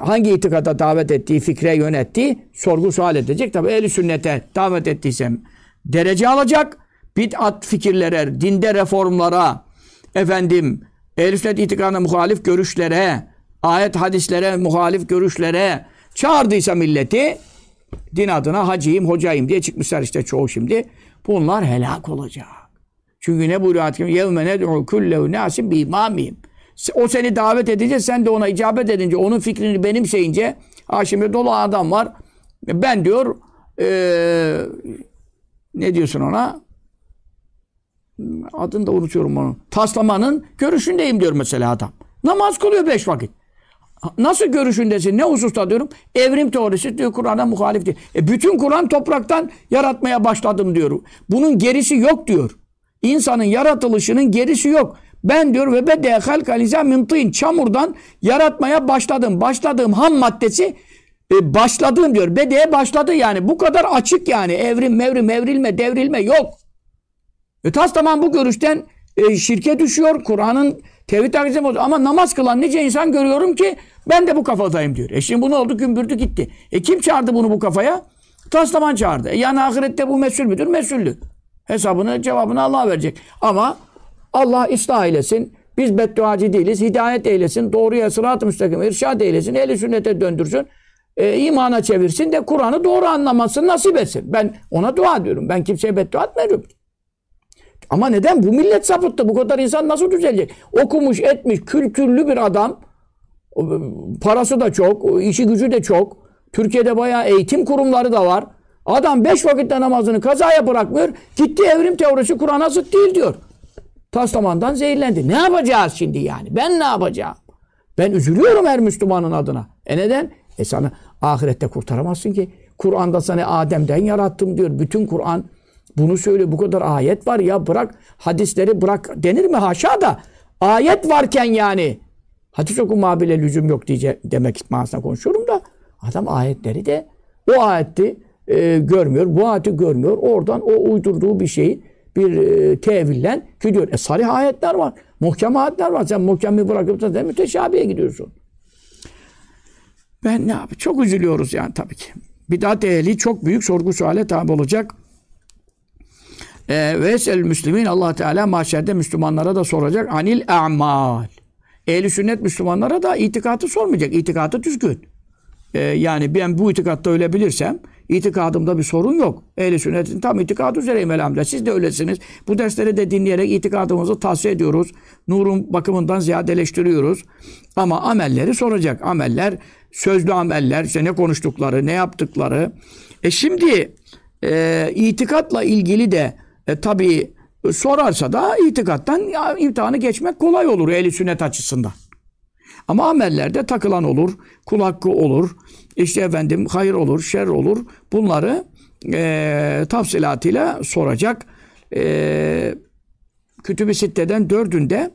hangi itikada davet ettiği, fikre yönettiği sorgu sual edecek. Tabi ehli sünnete davet ettiysem derece alacak. Bid'at fikirlere, dinde reformlara, efendim ehl sünnet itikadına muhalif görüşlere, ayet hadislere muhalif görüşlere çağırdıysa milleti din adına hacıyım, hocayım diye çıkmışlar işte çoğu şimdi. Bunlar helak olacak. Çünkü ne buyuruyor hakim? Yevme ned'u kullehu nasim bi imamihim. O seni davet edince sen de ona icabet edince onun fikrini benimseyince ha şimdi dolu adam var. Ben diyor ee, ne diyorsun ona? Adını da unutuyorum onu. Taslamanın görüşündeyim diyor mesela adam. Namaz kılıyor beş vakit. Nasıl görüşündesin? Ne hususta diyorum? Evrim teorisi diyor Kur'an'a muhalif diyor. E bütün Kur'an topraktan yaratmaya başladım diyor. Bunun gerisi yok diyor. insanın yaratılışının gerisi yok. Ben diyor ve bede halkal insan min tin. Çamurdan yaratmaya başladım. Başladığım ham maddesi e, başladığım diyor. Bedeye başladı yani. Bu kadar açık yani. Evrim, mevrim, evrilme, devrilme yok. E tas tamam bu görüşten e, şirke düşüyor. Kur'an'ın tevhid bozuyor. Ama namaz kılan nice insan görüyorum ki ben de bu kafadayım diyor. E şimdi bu ne oldu? Gümbürdü gitti. E kim çağırdı bunu bu kafaya? Taslaman çağırdı. E yani ahirette bu mesul müdür? Mesullü. Hesabını, cevabını Allah verecek. Ama Allah ıslah eylesin. Biz bedduacı değiliz. Hidayet eylesin. Doğruya sırat-ı müstakim irşad eylesin. Ehli sünnete döndürsün. E, imana çevirsin de Kur'an'ı doğru anlamasını nasip etsin. Ben ona dua ediyorum. Ben kimseye beddua etmiyorum. Ama neden? Bu millet sapıttı. Bu kadar insan nasıl düzelecek? Okumuş, etmiş, kültürlü bir adam. Parası da çok, işi gücü de çok. Türkiye'de bayağı eğitim kurumları da var. Adam beş vakitte namazını kazaya bırakmıyor. Gitti evrim teorisi Kur'an'a zıt değil diyor. Taslamandan zehirlendi. Ne yapacağız şimdi yani? Ben ne yapacağım? Ben üzülüyorum her Müslümanın adına. E neden? E sana ahirette kurtaramazsın ki. Kur'an'da sana Adem'den yarattım diyor. Bütün Kur'an bunu söyle. Bu kadar ayet var ya bırak hadisleri bırak denir mi haşa da. Ayet varken yani. Hadis okuma bile lüzum yok diye demek manasına konuşuyorum da. Adam ayetleri de o ayeti e, görmüyor. Bu ayeti görmüyor. Oradan o uydurduğu bir şeyi bir e, tevillen gidiyor. E sarih ayetler var. Muhkem ayetler var. Sen muhkemi bırakıp da de müteşabiye gidiyorsun. Ben ne yapayım? Çok üzülüyoruz yani tabii ki. Bidat ehli çok büyük sorgu suale tabi olacak. Ee, ve esel müslimin allah Teala mahşerde Müslümanlara da soracak. Anil a'mal. Ehli sünnet Müslümanlara da itikatı sormayacak. İtikatı düzgün. Ee, yani ben bu itikatta ölebilirsem itikadımda bir sorun yok. Ehli sünnetin tam itikadı üzereyim elhamdülillah. Siz de öylesiniz. Bu dersleri de dinleyerek itikadımızı tavsiye ediyoruz. Nurun bakımından ziyadeleştiriyoruz. Ama amelleri soracak. Ameller, sözlü ameller, işte ne konuştukları, ne yaptıkları. E şimdi e, itikatla ilgili de e, tabii sorarsa da itikattan ya, imtihanı geçmek kolay olur ehli sünnet açısından. Ama amellerde takılan olur, kul hakkı olur, işte efendim hayır olur, şer olur. Bunları e, tafsilatıyla soracak. E, Kütüb-i Sitte'den dördünde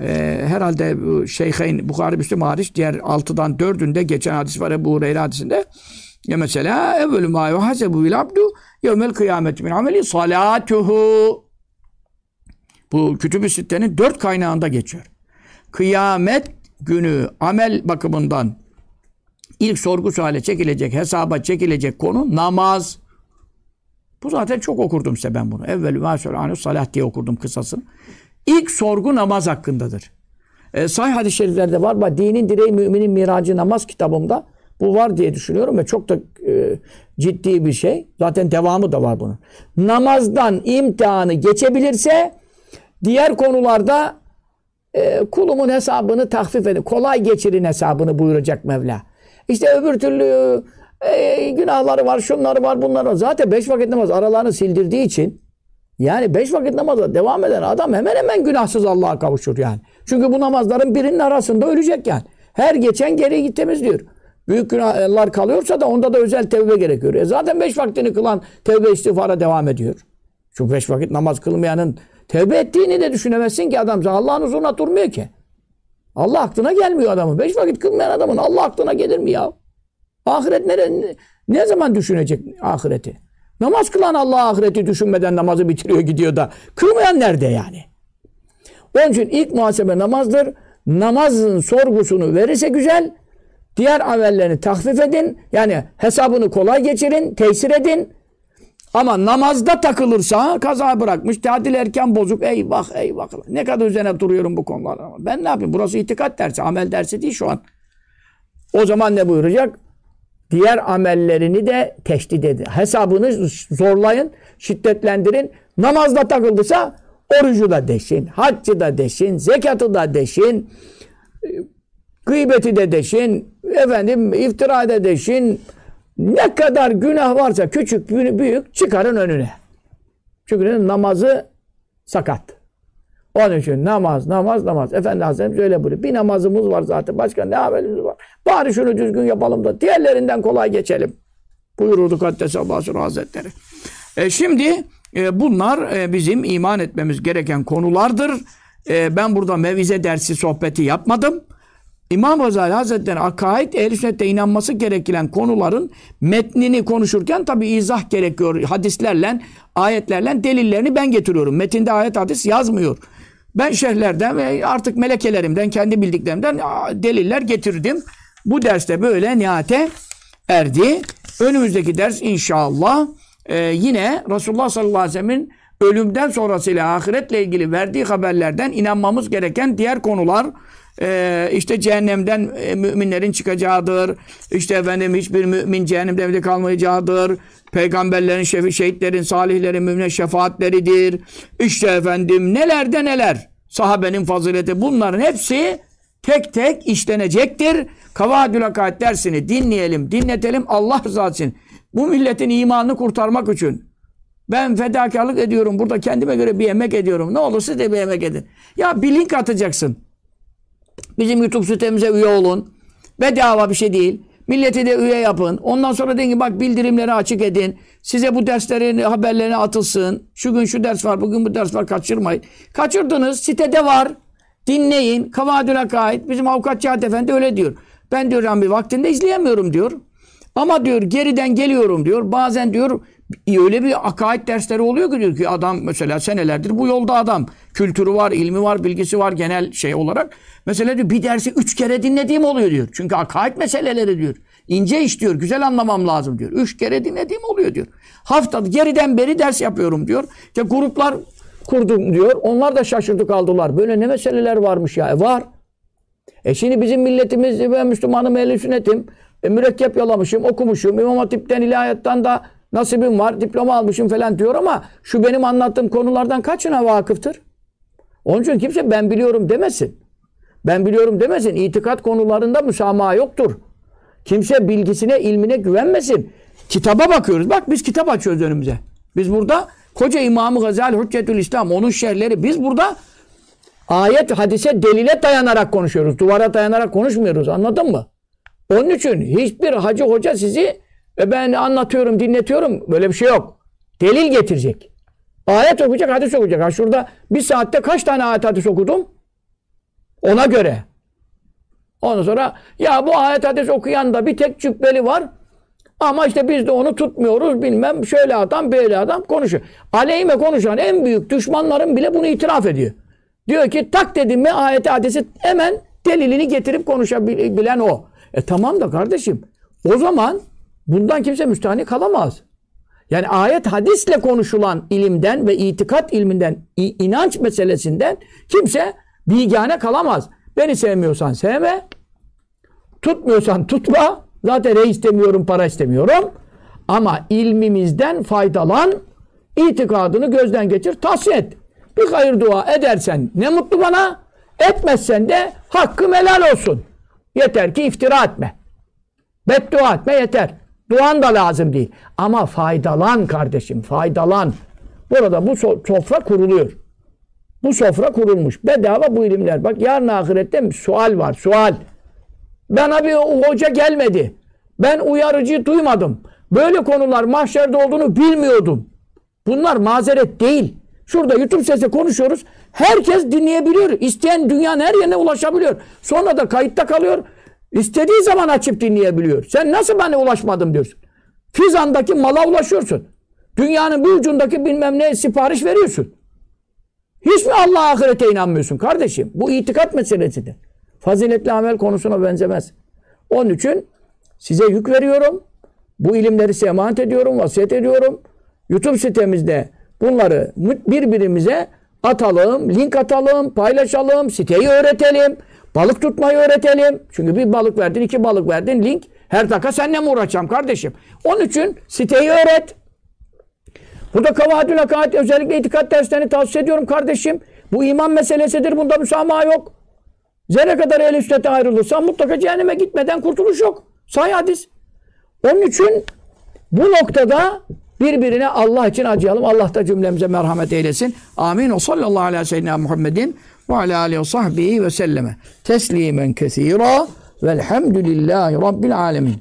e, herhalde Şeyheyn, Bukhari Müslüm hariç diğer altıdan dördünde geçen hadis var Ebu Hureyre hadisinde. Ya mesela evvelü ma yuhasebu bil abdu yevmel kıyamet min ameli salatuhu. Bu Kütüb-i Sitte'nin dört kaynağında geçiyor. Kıyamet günü amel bakımından ilk sorgu suale çekilecek, hesaba çekilecek konu namaz. Bu zaten çok okurdum size ben bunu. Evvelü anü salah diye okurdum kısasını. İlk sorgu namaz hakkındadır. E, sahih hadis-i şeriflerde var. Bak, dinin direği müminin miracı namaz kitabımda bu var diye düşünüyorum ve çok da e, ciddi bir şey. Zaten devamı da var bunun. Namazdan imtihanı geçebilirse diğer konularda e, kulumun hesabını tahfif edin. Kolay geçirin hesabını buyuracak Mevla. İşte öbür türlü e, günahları var, şunları var, bunları var. Zaten beş vakit namaz aralarını sildirdiği için yani beş vakit namaza devam eden adam hemen hemen günahsız Allah'a kavuşur yani. Çünkü bu namazların birinin arasında ölecek yani. Her geçen geri gittiğimiz diyor. Büyük günahlar kalıyorsa da onda da özel tevbe gerekiyor. E zaten beş vaktini kılan tevbe istiğfara devam ediyor. Şu beş vakit namaz kılmayanın tevbe ettiğini de düşünemezsin ki adam. Allah'ın huzuruna durmuyor ki. Allah aklına gelmiyor adamın. Beş vakit kılmayan adamın Allah aklına gelir mi ya? Ahiret nere, ne zaman düşünecek ahireti? Namaz kılan Allah ahireti düşünmeden namazı bitiriyor gidiyor da. Kılmayan nerede yani? Onun için ilk muhasebe namazdır. Namazın sorgusunu verirse güzel. Diğer amellerini tahfif edin. Yani hesabını kolay geçirin, tesir edin. Ama namazda takılırsa kaza bırakmış, tadil erken bozuk. Eyvah eyvah. Ne kadar üzerine duruyorum bu konularda. Ben ne yapayım? Burası itikat dersi, amel dersi değil şu an. O zaman ne buyuracak? Diğer amellerini de teşdit edin. Hesabını zorlayın, şiddetlendirin. Namazda takıldıysa orucu da deşin, haccı da deşin, zekatı da deşin, gıybeti de deşin, efendim iftira da deşin, ne kadar günah varsa küçük büyük çıkarın önüne. Çünkü namazı sakat. Onun için namaz, namaz, namaz. Efendi Hazretimiz öyle buyuruyor. Bir namazımız var zaten. Başka ne amelimiz var? Bari şunu düzgün yapalım da diğerlerinden kolay geçelim. Buyururdu Kaddesallahu Hazretleri. E şimdi E, bunlar e, bizim iman etmemiz gereken konulardır. E, ben burada mevize dersi sohbeti yapmadım. İmam Gazali Hazretleri akaid ehl sünnette inanması gereken konuların metnini konuşurken tabi izah gerekiyor. Hadislerle, ayetlerle delillerini ben getiriyorum. Metinde ayet hadis yazmıyor. Ben şerhlerden ve artık melekelerimden, kendi bildiklerimden deliller getirdim. Bu derste böyle nihate erdi. Önümüzdeki ders inşallah e, yine Resulullah sallallahu aleyhi ve sellem'in ölümden sonrasıyla ahiretle ilgili verdiği haberlerden inanmamız gereken diğer konular e, işte cehennemden e, müminlerin çıkacağıdır. İşte efendim hiçbir mümin cehennemde evde kalmayacağıdır. Peygamberlerin, şefi, şehitlerin, salihlerin, mümin şefaatleridir. İşte efendim nelerde neler. Sahabenin fazileti bunların hepsi tek tek işlenecektir. Kavadül Akaid dersini dinleyelim, dinletelim Allah rızası için. Bu milletin imanını kurtarmak için. Ben fedakarlık ediyorum. Burada kendime göre bir emek ediyorum. Ne olur siz de bir emek edin. Ya bir link atacaksın. Bizim YouTube sitemize üye olun. Bedava bir şey değil. Milleti de üye yapın. Ondan sonra deyin ki bak bildirimleri açık edin. Size bu derslerin haberlerine atılsın. Şu gün şu ders var, bugün bu ders var kaçırmayın. Kaçırdınız sitede var. Dinleyin. Kavadül Akaid. Bizim avukat Cihat Efendi öyle diyor. Ben diyor bir vaktinde izleyemiyorum diyor. Ama diyor geriden geliyorum diyor. Bazen diyor öyle bir akaid dersleri oluyor ki diyor ki adam mesela senelerdir bu yolda adam. Kültürü var, ilmi var, bilgisi var genel şey olarak. Mesela diyor bir dersi üç kere dinlediğim oluyor diyor. Çünkü akaid meseleleri diyor. İnce iş diyor. Güzel anlamam lazım diyor. Üç kere dinlediğim oluyor diyor. Haftada geriden beri ders yapıyorum diyor. İşte gruplar kurdum diyor. Onlar da şaşırdı kaldılar. Böyle ne meseleler varmış ya. E var. E şimdi bizim milletimiz ben Müslümanım ehli sünnetim. E, mürekkep yalamışım, okumuşum. İmam Hatip'ten, ilahiyattan da nasibim var, diploma almışım falan diyor ama şu benim anlattığım konulardan kaçına vakıftır? Onun için kimse ben biliyorum demesin. Ben biliyorum demesin. İtikat konularında müsamaha yoktur. Kimse bilgisine, ilmine güvenmesin. Kitaba bakıyoruz. Bak biz kitap açıyoruz önümüze. Biz burada koca İmam-ı Gazali Hüccetül İslam, onun şerhleri biz burada ayet, hadise, delile dayanarak konuşuyoruz. Duvara dayanarak konuşmuyoruz. Anladın mı? Onun için hiçbir hacı hoca sizi e ben anlatıyorum, dinletiyorum. Böyle bir şey yok. Delil getirecek. Ayet okuyacak, hadis okuyacak. Ha şurada bir saatte kaç tane ayet hadis okudum? Ona göre. Ondan sonra ya bu ayet hadis okuyan da bir tek cübbeli var. Ama işte biz de onu tutmuyoruz bilmem şöyle adam böyle adam konuşuyor. Aleyhime konuşan en büyük düşmanların bile bunu itiraf ediyor. Diyor ki tak dedim mi ayeti hadisi hemen delilini getirip konuşabilen o. E tamam da kardeşim o zaman bundan kimse müstahni kalamaz. Yani ayet hadisle konuşulan ilimden ve itikat ilminden, inanç meselesinden kimse bilgane kalamaz. Beni sevmiyorsan sevme, tutmuyorsan tutma. Zaten rey istemiyorum, para istemiyorum. Ama ilmimizden faydalan, itikadını gözden geçir, tahsin et. Bir hayır dua edersen ne mutlu bana, etmezsen de hakkım helal olsun. Yeter ki iftira etme. Beddua etme yeter. Duan da lazım değil. Ama faydalan kardeşim, faydalan. Burada bu sofra kuruluyor. Bu sofra kurulmuş. Bedava bu ilimler. Bak yarın ahirette sual var, sual. Bana bir hoca gelmedi. Ben uyarıcı duymadım. Böyle konular mahşerde olduğunu bilmiyordum. Bunlar mazeret değil. Şurada YouTube sesi konuşuyoruz. Herkes dinleyebiliyor. İsteyen dünyanın her yerine ulaşabiliyor. Sonra da kayıtta kalıyor. İstediği zaman açıp dinleyebiliyor. Sen nasıl bana ulaşmadım diyorsun. Fizan'daki mala ulaşıyorsun. Dünyanın bir ucundaki bilmem ne sipariş veriyorsun. Hiç mi Allah ahirete inanmıyorsun kardeşim? Bu itikat meselesidir. Faziletli amel konusuna benzemez. Onun için size yük veriyorum. Bu ilimleri size emanet ediyorum, vasiyet ediyorum. YouTube sitemizde bunları birbirimize atalım, link atalım, paylaşalım, siteyi öğretelim. Balık tutmayı öğretelim. Çünkü bir balık verdin, iki balık verdin, link. Her dakika seninle mi uğraşacağım kardeşim? Onun için siteyi öğret. Burada kavadül akaid özellikle itikat derslerini tavsiye ediyorum kardeşim. Bu iman meselesidir. Bunda müsamaha yok. Zerre kadar el üstete ayrılırsan mutlaka cehenneme gitmeden kurtuluş yok. Say hadis. Onun için bu noktada birbirine Allah için acıyalım. Allah da cümlemize merhamet eylesin. Amin. O sallallahu aleyhi ve sellem Muhammedin ve alâ aleyhi ve sahbihi ve selleme. Teslimen kesîrâ velhamdülillahi rabbil alemin.